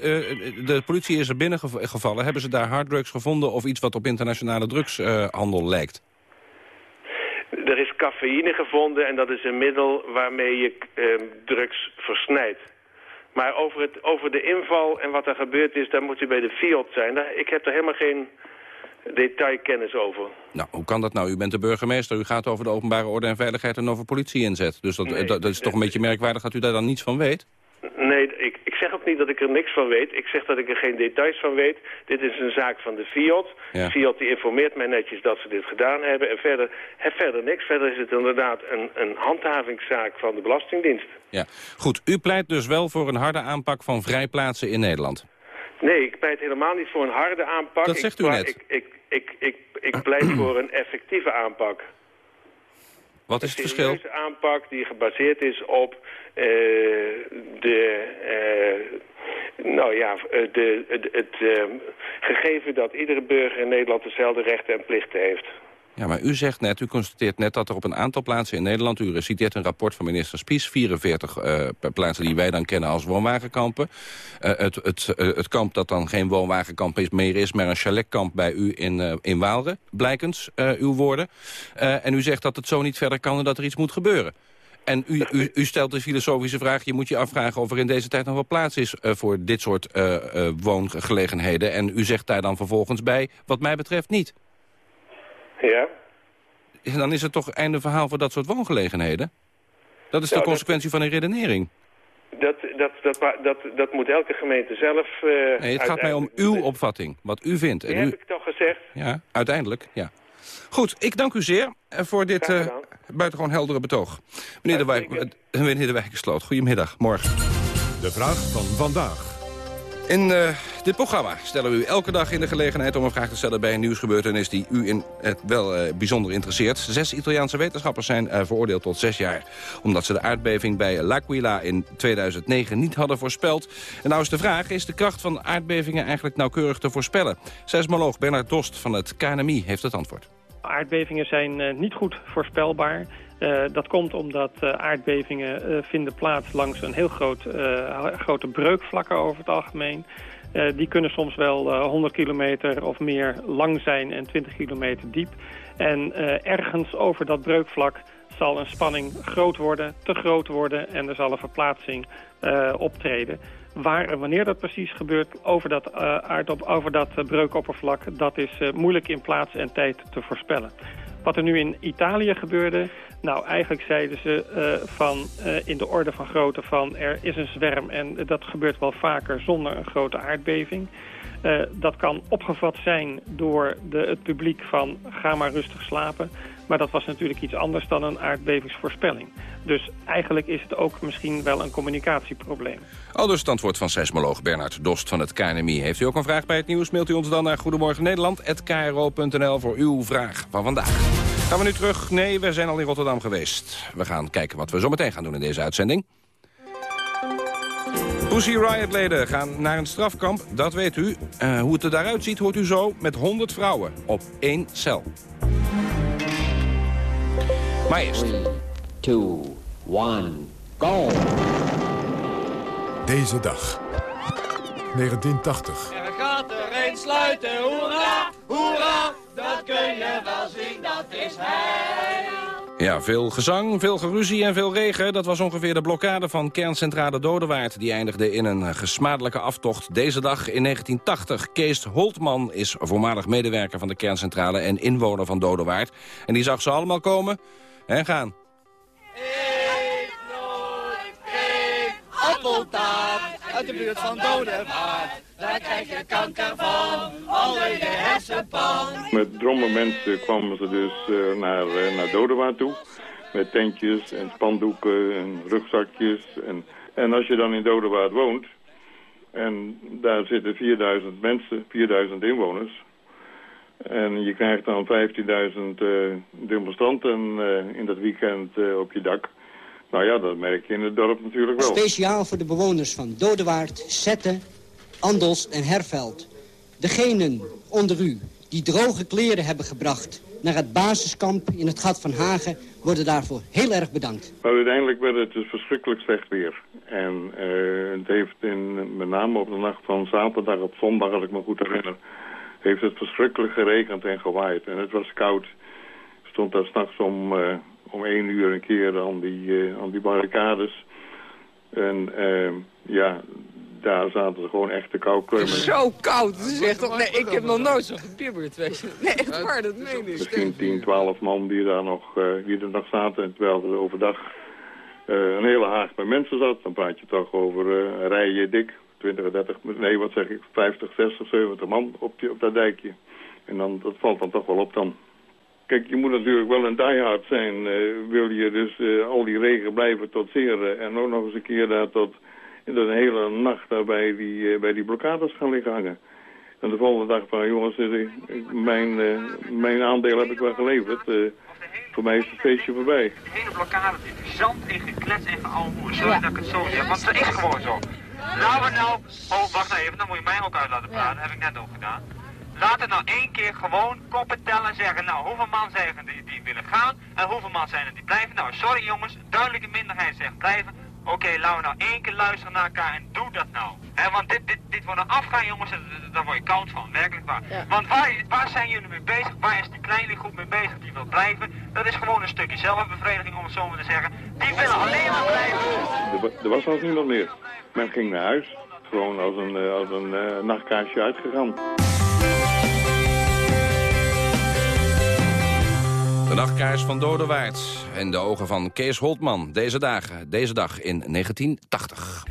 de politie is er binnengevallen. Hebben ze daar harddrugs gevonden of iets wat op internationale drugshandel lijkt?
Er is cafeïne gevonden en dat is een middel waarmee je ehm, drugs versnijdt. Maar over, het, over de inval en wat er gebeurd is, daar moet u bij de FIOD zijn. Daar, ik heb er helemaal geen detailkennis over.
Nou, hoe kan dat nou? U bent de burgemeester, u gaat over de openbare orde en veiligheid en over politie inzet. Dus dat,
Nee,
dat, dat is toch een beetje merkwaardig dat u daar dan niets van weet?
Nee, ik, ik zeg ook niet dat ik er niks van weet. Ik zeg dat ik er geen details van weet. Dit is een zaak van de FIOD.
Ja.
De FIOD die informeert mij netjes dat ze dit gedaan hebben. En verder, hè, verder niks. Verder is het inderdaad een, een handhavingszaak van de Belastingdienst.
Ja. Goed, u pleit dus wel voor een harde aanpak van vrijplaatsen in Nederland.
Nee, ik pleit helemaal niet voor een harde aanpak.
Dat zegt u
ik,
net.
Ik, ik, ik, ik, ik pleit voor een effectieve aanpak.
Wat is het
Een
verschil?
serieuze aanpak die gebaseerd is op eh, de, eh, nou ja, eh, de, het, het gegeven dat iedere burger in Nederland dezelfde rechten en plichten heeft.
Ja, maar u zegt net, u constateert net dat er op een aantal plaatsen in Nederland... u citeert een rapport van minister Spies, 44 uh, plaatsen die wij dan kennen als woonwagenkampen. Uh, het, het, uh, het kamp dat dan geen woonwagenkamp is, meer is, maar een chaletkamp bij u in, in Waalre, blijkens uw woorden. en u zegt dat het zo niet verder kan en dat er iets moet gebeuren. En u, u, u, stelt de filosofische vraag, je moet je afvragen of er in deze tijd nog wel plaats is voor dit soort woongelegenheden. En u zegt daar dan vervolgens bij, wat mij betreft niet.
Ja.
Dan is het toch einde verhaal voor dat soort woongelegenheden? Dat is
Nou,
de consequentie van een redenering.
Dat, dat, dat, dat, dat moet elke gemeente zelf...
nee, het gaat mij om uw opvatting, wat u vindt.
Die
u...
heb ik toch gezegd.
Ja, uiteindelijk, ja. Goed, ik dank u zeer voor dit uh, buitengewoon heldere betoog. Meneer de, Wijk, uh, meneer de Wijkersloot, goedemiddag, morgen.
De vraag van vandaag.
In uh, dit programma stellen we u elke dag in de gelegenheid om een vraag te stellen bij een nieuwsgebeurtenis die u in het wel bijzonder interesseert. Zes Italiaanse wetenschappers zijn veroordeeld tot zes jaar. Omdat ze de aardbeving bij L'Aquila in 2009 niet hadden voorspeld. En nou is de vraag, is de kracht van aardbevingen eigenlijk nauwkeurig te voorspellen? Seismoloog Bernard Dost van het KNMI heeft het antwoord.
Aardbevingen zijn niet goed voorspelbaar. Uh, dat komt omdat uh, aardbevingen vinden plaats langs een heel groot, grote breukvlakken over het algemeen. die kunnen soms wel 100 kilometer of meer lang zijn en 20 kilometer diep. En ergens over dat breukvlak zal een spanning groot worden, te groot worden en er zal een verplaatsing optreden. Waar en wanneer dat precies gebeurt over dat, uh, aardop, over dat uh, breukoppervlak... dat is uh, moeilijk in plaats en tijd te voorspellen. Wat er nu in Italië gebeurde... nou, eigenlijk zeiden ze van in de orde van grootte van... er is een zwerm en dat gebeurt wel vaker zonder een grote aardbeving... dat kan opgevat zijn door de, het publiek van ga maar rustig slapen... Maar dat was natuurlijk iets anders dan een aardbevingsvoorspelling. Dus eigenlijk is het ook misschien wel een communicatieprobleem.
Al dus het antwoord van seismoloog Bernard Dost van het KNMI. Heeft u ook een vraag bij het nieuws, mailt u ons dan naar Goedemorgen Nederland@kro.nl voor uw vraag van vandaag. Gaan we nu terug? Nee, we zijn al in Rotterdam geweest. We gaan kijken wat we zo meteen gaan doen in deze uitzending. Pussy Riot-leden gaan naar een strafkamp, dat weet u. Uh, hoe het er daaruit ziet, hoort u zo met 100 vrouwen op één cel. Maar eerst.
3, 2, 1, go!
Deze dag. 1980.
Er gaat er een sluiten, hoera, hoera, dat kun je wel zien, dat is hij.
Ja, veel gezang, veel geruzie en veel regen. Dat was ongeveer de blokkade van kerncentrale Dodewaard. Die eindigde in een gesmadelijke aftocht deze dag in 1980. Kees Holtman is voormalig medewerker van de kerncentrale en inwoner van Dodewaard. En die zag ze allemaal komen en gaan.
Ik nooit geen appeltaart uit de buurt van Dodewaard. Daar krijg je kanker van, al in je hersenpan.
Met dromme mensen kwamen ze dus uh, naar, uh, naar Dodewaard toe. Met tentjes en spandoeken en rugzakjes. En, en als je dan in Dodewaard woont... en daar zitten 4000 mensen, 4000 inwoners... En je krijgt dan 15.000 uh, demonstranten uh, in dat weekend uh, op je dak. Nou ja, dat merk je in het dorp natuurlijk wel.
Speciaal voor de bewoners van Dodewaard, Zetten, Andels en Herveld. Degenen onder u die droge kleren hebben gebracht naar het basiskamp in het Gat van Hagen... worden daarvoor heel erg bedankt.
Maar uiteindelijk werd het dus verschrikkelijk slecht weer. En het heeft in, met name op de nacht van zaterdag op zondag, als ik me goed herinner heeft het verschrikkelijk geregend en gewaaid. En het was koud. Stond daar s'nachts om, uh, om één uur een keer aan die, uh, aan die barricades. En uh, ja, daar zaten ze gewoon echt te kou
Het is zo koud. Het is echt, nee, ik heb nog nooit zo gebibberd, weet je. Nee, echt waar, dat meen ik.
Misschien 10, 12 man die, daar nog, die er nog zaten. Terwijl er overdag een hele haag met mensen zat. Dan praat je toch over rijen dik. 20, 30, nee wat zeg ik, 50, 60, 70 man op, die, op dat dijkje. En dan, dat valt dan toch wel op dan. Kijk, je moet natuurlijk wel een diehard zijn. Uh, wil je dus uh, al die regen blijven trotseren en ook nog eens een keer daar tot in de hele nacht daar bij die, uh, bij die blokkades gaan liggen hangen. En de volgende dag van, jongens, mijn, mijn aandeel heb ik wel geleverd. voor mij is het feestje voorbij.
De hele blokkade zit zand en geklets en gealmoer. Sorry ja. dat ik het zo zeg, want het is gewoon zo. Nou, maar nou. Oh, wacht even, dan moet je mij ook uit laten praten. Dat heb ik net ook gedaan.
Laat het nou één keer gewoon koppen tellen en zeggen, nou, hoeveel man zeggen die, die willen gaan en hoeveel man zijn er die blijven. Nou, sorry jongens, duidelijke minderheid zegt blijven. Oké, laten we nou één keer luisteren naar elkaar en doe dat nou. Hè, want dit, dit, dit wordt een afgaan, jongens, en daar word je koud van, werkelijk waar. Want waar, waar zijn jullie mee bezig? Waar is die kleine groep mee bezig die wil blijven? Dat is gewoon een stukje zelfbevrediging, om het zo maar te zeggen. Die willen alleen maar blijven.
Er, er was zelfs niemand meer. Men ging naar huis. Gewoon als een, eh, als een eh, nachtkaarsje uitgegaan.
De nachtkaars van Dodewaard en de ogen van Kees Holtman. Deze dagen, deze dag in 1980.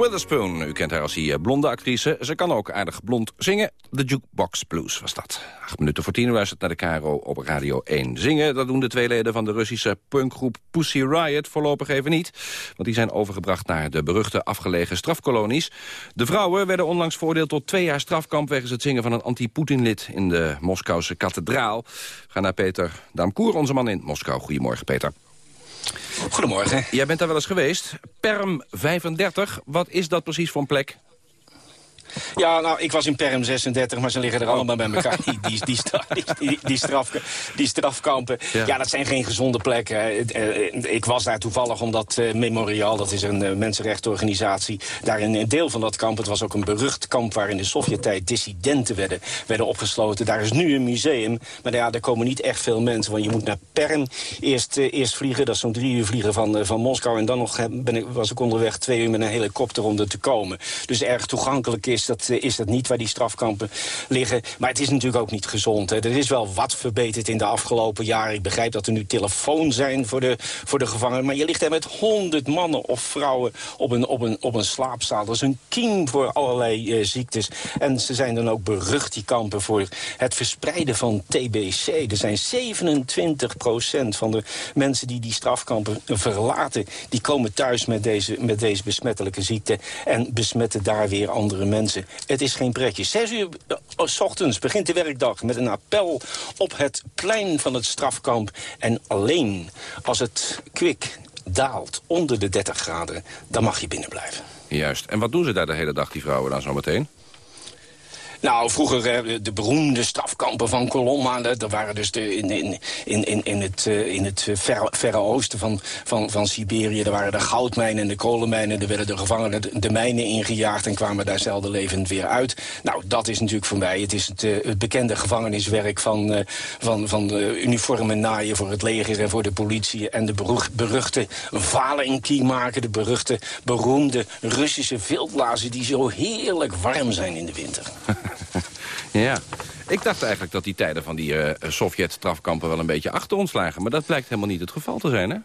Witherspoon, u kent haar als die eh, blonde actrice. Ze kan ook aardig blond zingen. De Jukebox Blues was dat. Acht minuten voor tien luistert naar de Caro op Radio 1. Zingen, dat doen de twee leden van de Russische punkgroep Pussy Riot voorlopig even niet. Want die zijn overgebracht naar de beruchte afgelegen strafkolonies. De vrouwen werden onlangs veroordeeld tot twee jaar strafkamp... wegens het zingen van een anti-Poetin-lid in de Moskouse kathedraal. Gaan naar Peter Damkoer, onze man in Moskou. Goedemorgen, Peter.
Goedemorgen.
Jij bent daar wel eens geweest. Perm 35, wat is dat precies voor een plek?
Ja, nou, ik was in Perm 36, maar ze liggen er allemaal bij elkaar. Die, die, die, stra- die, die, die, straf, die strafkampen.
Ja.
Ja. dat zijn geen gezonde plekken. Eh, Ik was daar toevallig omdat eh, Memorial, dat is een eh, mensenrechtenorganisatie... daar in een deel van dat kamp, het was ook een berucht kamp... waar in de Sovjet-tijd dissidenten werden, werden opgesloten. Daar is nu een museum, maar ja, daar komen niet echt veel mensen. Want je moet naar Perm eerst, eerst vliegen, dat is zo'n drie uur vliegen van, van Moskou... en dan nog ben ik, was ik onderweg twee uur met een helikopter om er te komen. Dus erg toegankelijk is dat, eh, is dat niet waar die strafkampen liggen. Maar het is natuurlijk ook niet gezond. Hè. Er is wel wat verbeterd in de afgelopen jaren. Ik begrijp dat er nu telefoons zijn voor de, voor de gevangenen. Maar je ligt daar met honderd mannen of vrouwen op een, op een, op een slaapzaal. Dat is een kiem voor allerlei eh, ziektes. En ze zijn dan ook berucht, die kampen, voor het verspreiden van TBC. Er zijn 27% van de mensen die die strafkampen verlaten... die komen thuis met deze, met deze besmettelijke ziekte... en besmetten daar weer andere mensen. Het is geen pretje. Zes uur eh, s ochtends begint de werkdag met een appel op het plein van het strafkamp. En alleen als het kwik daalt onder de 30 graden, dan mag je binnen blijven.
Juist. En wat doen ze daar de hele dag, die vrouwen dan zometeen?
Nou, vroeger eh, de beroemde strafkampen van Colomma. Dat waren dus de, in, in, in, in, in het, eh, in het verre, verre oosten van, van, van Siberië. Er waren de goudmijnen en de kolenmijnen. Er werden de gevangenen de, mijnen ingejaagd en kwamen daar zelden levend weer uit. Nou, dat is natuurlijk voor mij. Het is het, eh, het bekende gevangeniswerk van, eh, van, van uniformen naaien voor het leger en voor de politie. En de berucht, beruchte valenkie maken. De beruchte, beroemde Russische viltblazen die zo heerlijk warm zijn in de winter.
Ja, ik dacht eigenlijk dat die tijden van die eh, Sovjet-strafkampen wel een beetje achter ons lagen. Maar dat blijkt helemaal niet het geval te zijn, hè?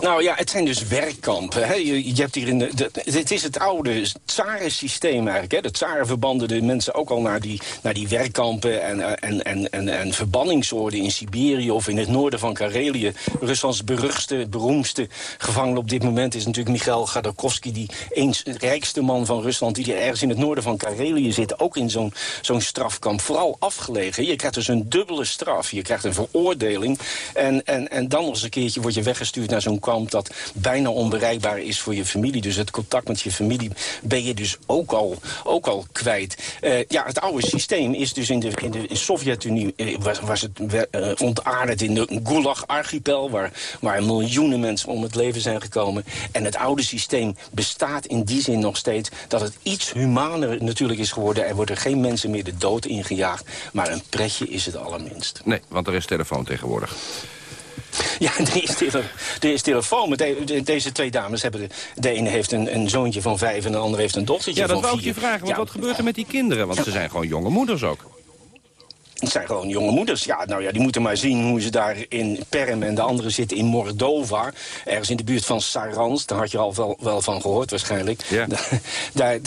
Nou ja, het zijn dus werkkampen. Hè. Je, je hebt hier in de, het is het oude tsarensysteem eigenlijk. Hè. De tsaren verbanden de mensen ook al naar die, naar die werkkampen... En, en, en, en, en verbanningsoorden in Siberië of in het noorden van Karelië. Ruslands beruchtste, beroemdste gevangene op dit moment... is natuurlijk Michail Gadorkovsky, die eens rijkste man van Rusland... die ergens in het noorden van Karelië zit, ook in zo'n zo'n strafkamp. Vooral afgelegen. Je krijgt dus een dubbele straf. Je krijgt een veroordeling. En, en, en dan nog eens een keertje word je weggestuurd naar zo'n kamp... dat bijna onbereikbaar is voor je familie. Dus het contact met je familie ben je dus ook al, ook al kwijt. Eh, ja, het oude systeem is dus in de, in de Sovjet-Unie... eh, was, was het we- eh, ontaarde in de Gulag-archipel... Waar, waar miljoenen mensen om het leven zijn gekomen. En het oude systeem bestaat in die zin nog steeds... dat het iets humaner natuurlijk is geworden. Er worden geen mensen meer de dood ingejaagd. Maar een pretje is het allerminst.
Nee, want er is telefoon tegenwoordig.
Ja, er is, tele er is telefoon. Maar de- de- deze twee dames hebben... De, de ene heeft een, een zoontje van vijf en de andere heeft een dochtertje
Ja, dat
van
wou ik
vier.
je vragen. Want
Ja,
wat gebeurt er met die kinderen? Want ze zijn gewoon jonge moeders ook.
Het zijn gewoon jonge moeders. Ja, nou ja, die moeten maar zien hoe ze daar in Perm en de andere zitten in Mordova. Ergens in de buurt van Sarans. Daar had je al wel, wel van gehoord waarschijnlijk.
Ja.
Daar,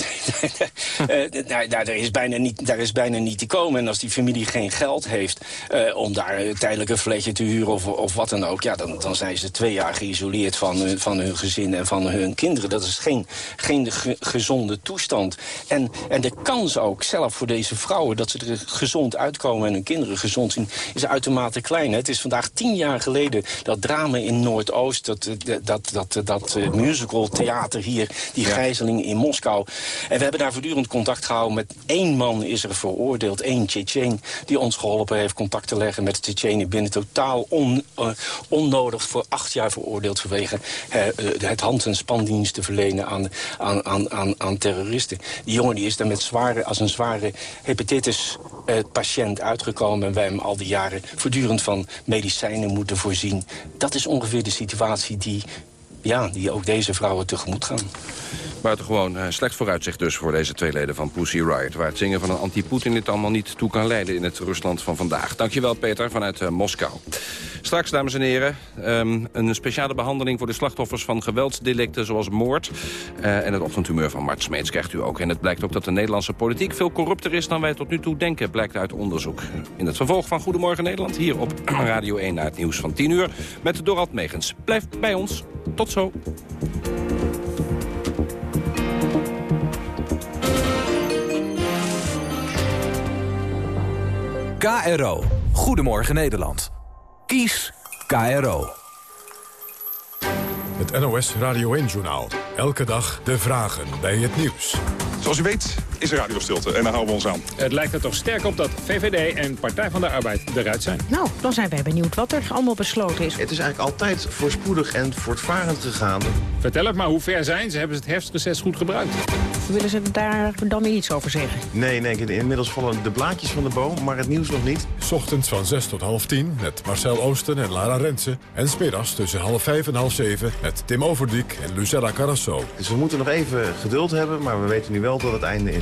daar, daar, daar, daar is bijna niet, daar is bijna niet te komen. En als die familie geen geld heeft eh, om daar tijdelijk een fletje te huren of, of wat dan ook... Ja, dan, dan zijn ze twee jaar geïsoleerd van hun, van hun gezin en van hun kinderen. Dat is geen, geen ge- gezonde toestand. En, en de kans ook zelf voor deze vrouwen dat ze er gezond uitkomen... en hun kinderen gezond zien, is uitermate klein. hè. Het is vandaag tien jaar geleden dat drama in Noordoost... dat, eh, dat, dat, dat, dat eh, musical theater hier, die gijzeling in Moskou. En we hebben daar voortdurend contact gehouden met één man is er veroordeeld. één Tsjetsjen die ons geholpen heeft contact te leggen met de Tsjetsjenen... binnen totaal on, eh, onnodig voor acht jaar veroordeeld... vanwege eh, eh, het hand- en spandienst te verlenen aan, aan, aan, aan, aan terroristen. Die jongen die is daar met zware, als een zware hepatitis-patiënt uitgekomen... en wij hem al die jaren voortdurend van medicijnen moeten voorzien. Dat is ongeveer de situatie die, ja, die ook deze vrouwen tegemoet gaan.
Buitengewoon eh, slecht vooruitzicht dus voor deze twee leden van Pussy Riot... waar het zingen van een anti-Poetin dit allemaal niet toe kan leiden... in het Rusland van vandaag. Dankjewel, Peter, vanuit eh, Moskou. Straks, dames en heren, ehm, een speciale behandeling... voor de slachtoffers van geweldsdelicten zoals moord. Eh, en het ochtendhumeur van Mart Smeets krijgt u ook. En het blijkt ook dat de Nederlandse politiek veel corrupter is... dan wij tot nu toe denken, blijkt uit onderzoek. In het vervolg van Goedemorgen Nederland, hier op Radio 1... na het nieuws van 10 uur, met Dorald Megens. Blijf bij ons. Tot zo.
KRO. Goedemorgen Nederland. Kies KRO.
Het NOS Radio 1-journaal. Elke dag de vragen bij het nieuws.
Zoals u weet is er radiostilte en daar houden we ons aan.
Het lijkt er toch sterk op dat VVD en Partij van de Arbeid eruit zijn.
Nou, dan zijn wij benieuwd wat er allemaal besloten is.
Het is eigenlijk altijd voorspoedig en voortvarend gegaan.
Vertel het maar, hoe ver zijn ze? Hebben ze het herfstreces goed gebruikt?
Willen ze daar dan weer iets over zeggen?
Nee, nee, inmiddels vallen de blaadjes van de boom, maar het nieuws nog niet.
's Ochtends van 6 tot half 10 met Marcel Oosten en Lara Rensen. En smiddags tussen half 5 en half 7 met Tim Overdiek en Lucella Carrasso.
Dus we moeten nog even geduld hebben, maar we weten nu wel dat het einde in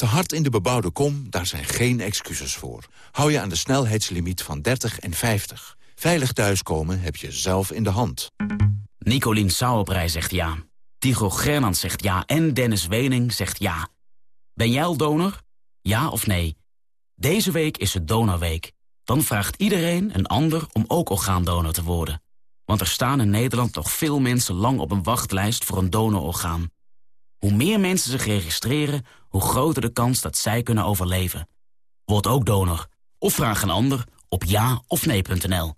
Te hard in de bebouwde kom, daar zijn geen excuses voor. Hou je aan de snelheidslimiet van 30 en 50. Veilig thuiskomen heb je zelf in de hand.
Nicolien Sauerbrei zegt ja. Tigo Gernand zegt ja. En Dennis Wening zegt ja. Ben jij al donor? Ja of nee? Deze week is het Donorweek. Dan vraagt iedereen een ander om ook orgaandonor te worden. Want er staan in Nederland nog veel mensen lang op een wachtlijst voor een donororgaan. Hoe meer mensen zich registreren, hoe groter de kans dat zij kunnen overleven. Word ook donor. Of vraag een ander op ja of nee.nl.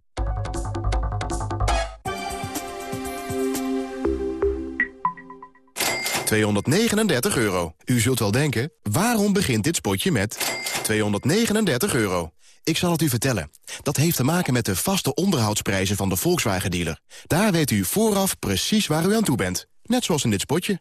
...239 euro. U zult wel denken, waarom begint dit spotje met 239 euro? Ik zal het u vertellen. Dat heeft te maken met de vaste onderhoudsprijzen van de Volkswagen-dealer. Daar weet u vooraf precies waar u aan toe bent. Net zoals in dit spotje.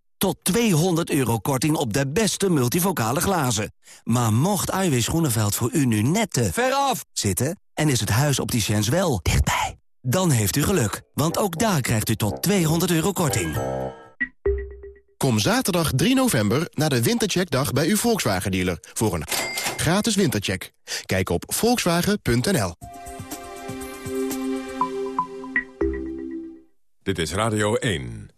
tot 200 euro korting op de beste multivocale glazen. Maar mocht Iwis Groeneveld voor u nu net te veraf zitten... en is het huis op die chance wel dichtbij... dan heeft u geluk, want ook daar krijgt u tot 200 euro korting.
Kom zaterdag 3 november naar de Wintercheckdag bij uw Volkswagen-dealer... voor een gratis wintercheck. Kijk op volkswagen.nl.
Dit is Radio 1.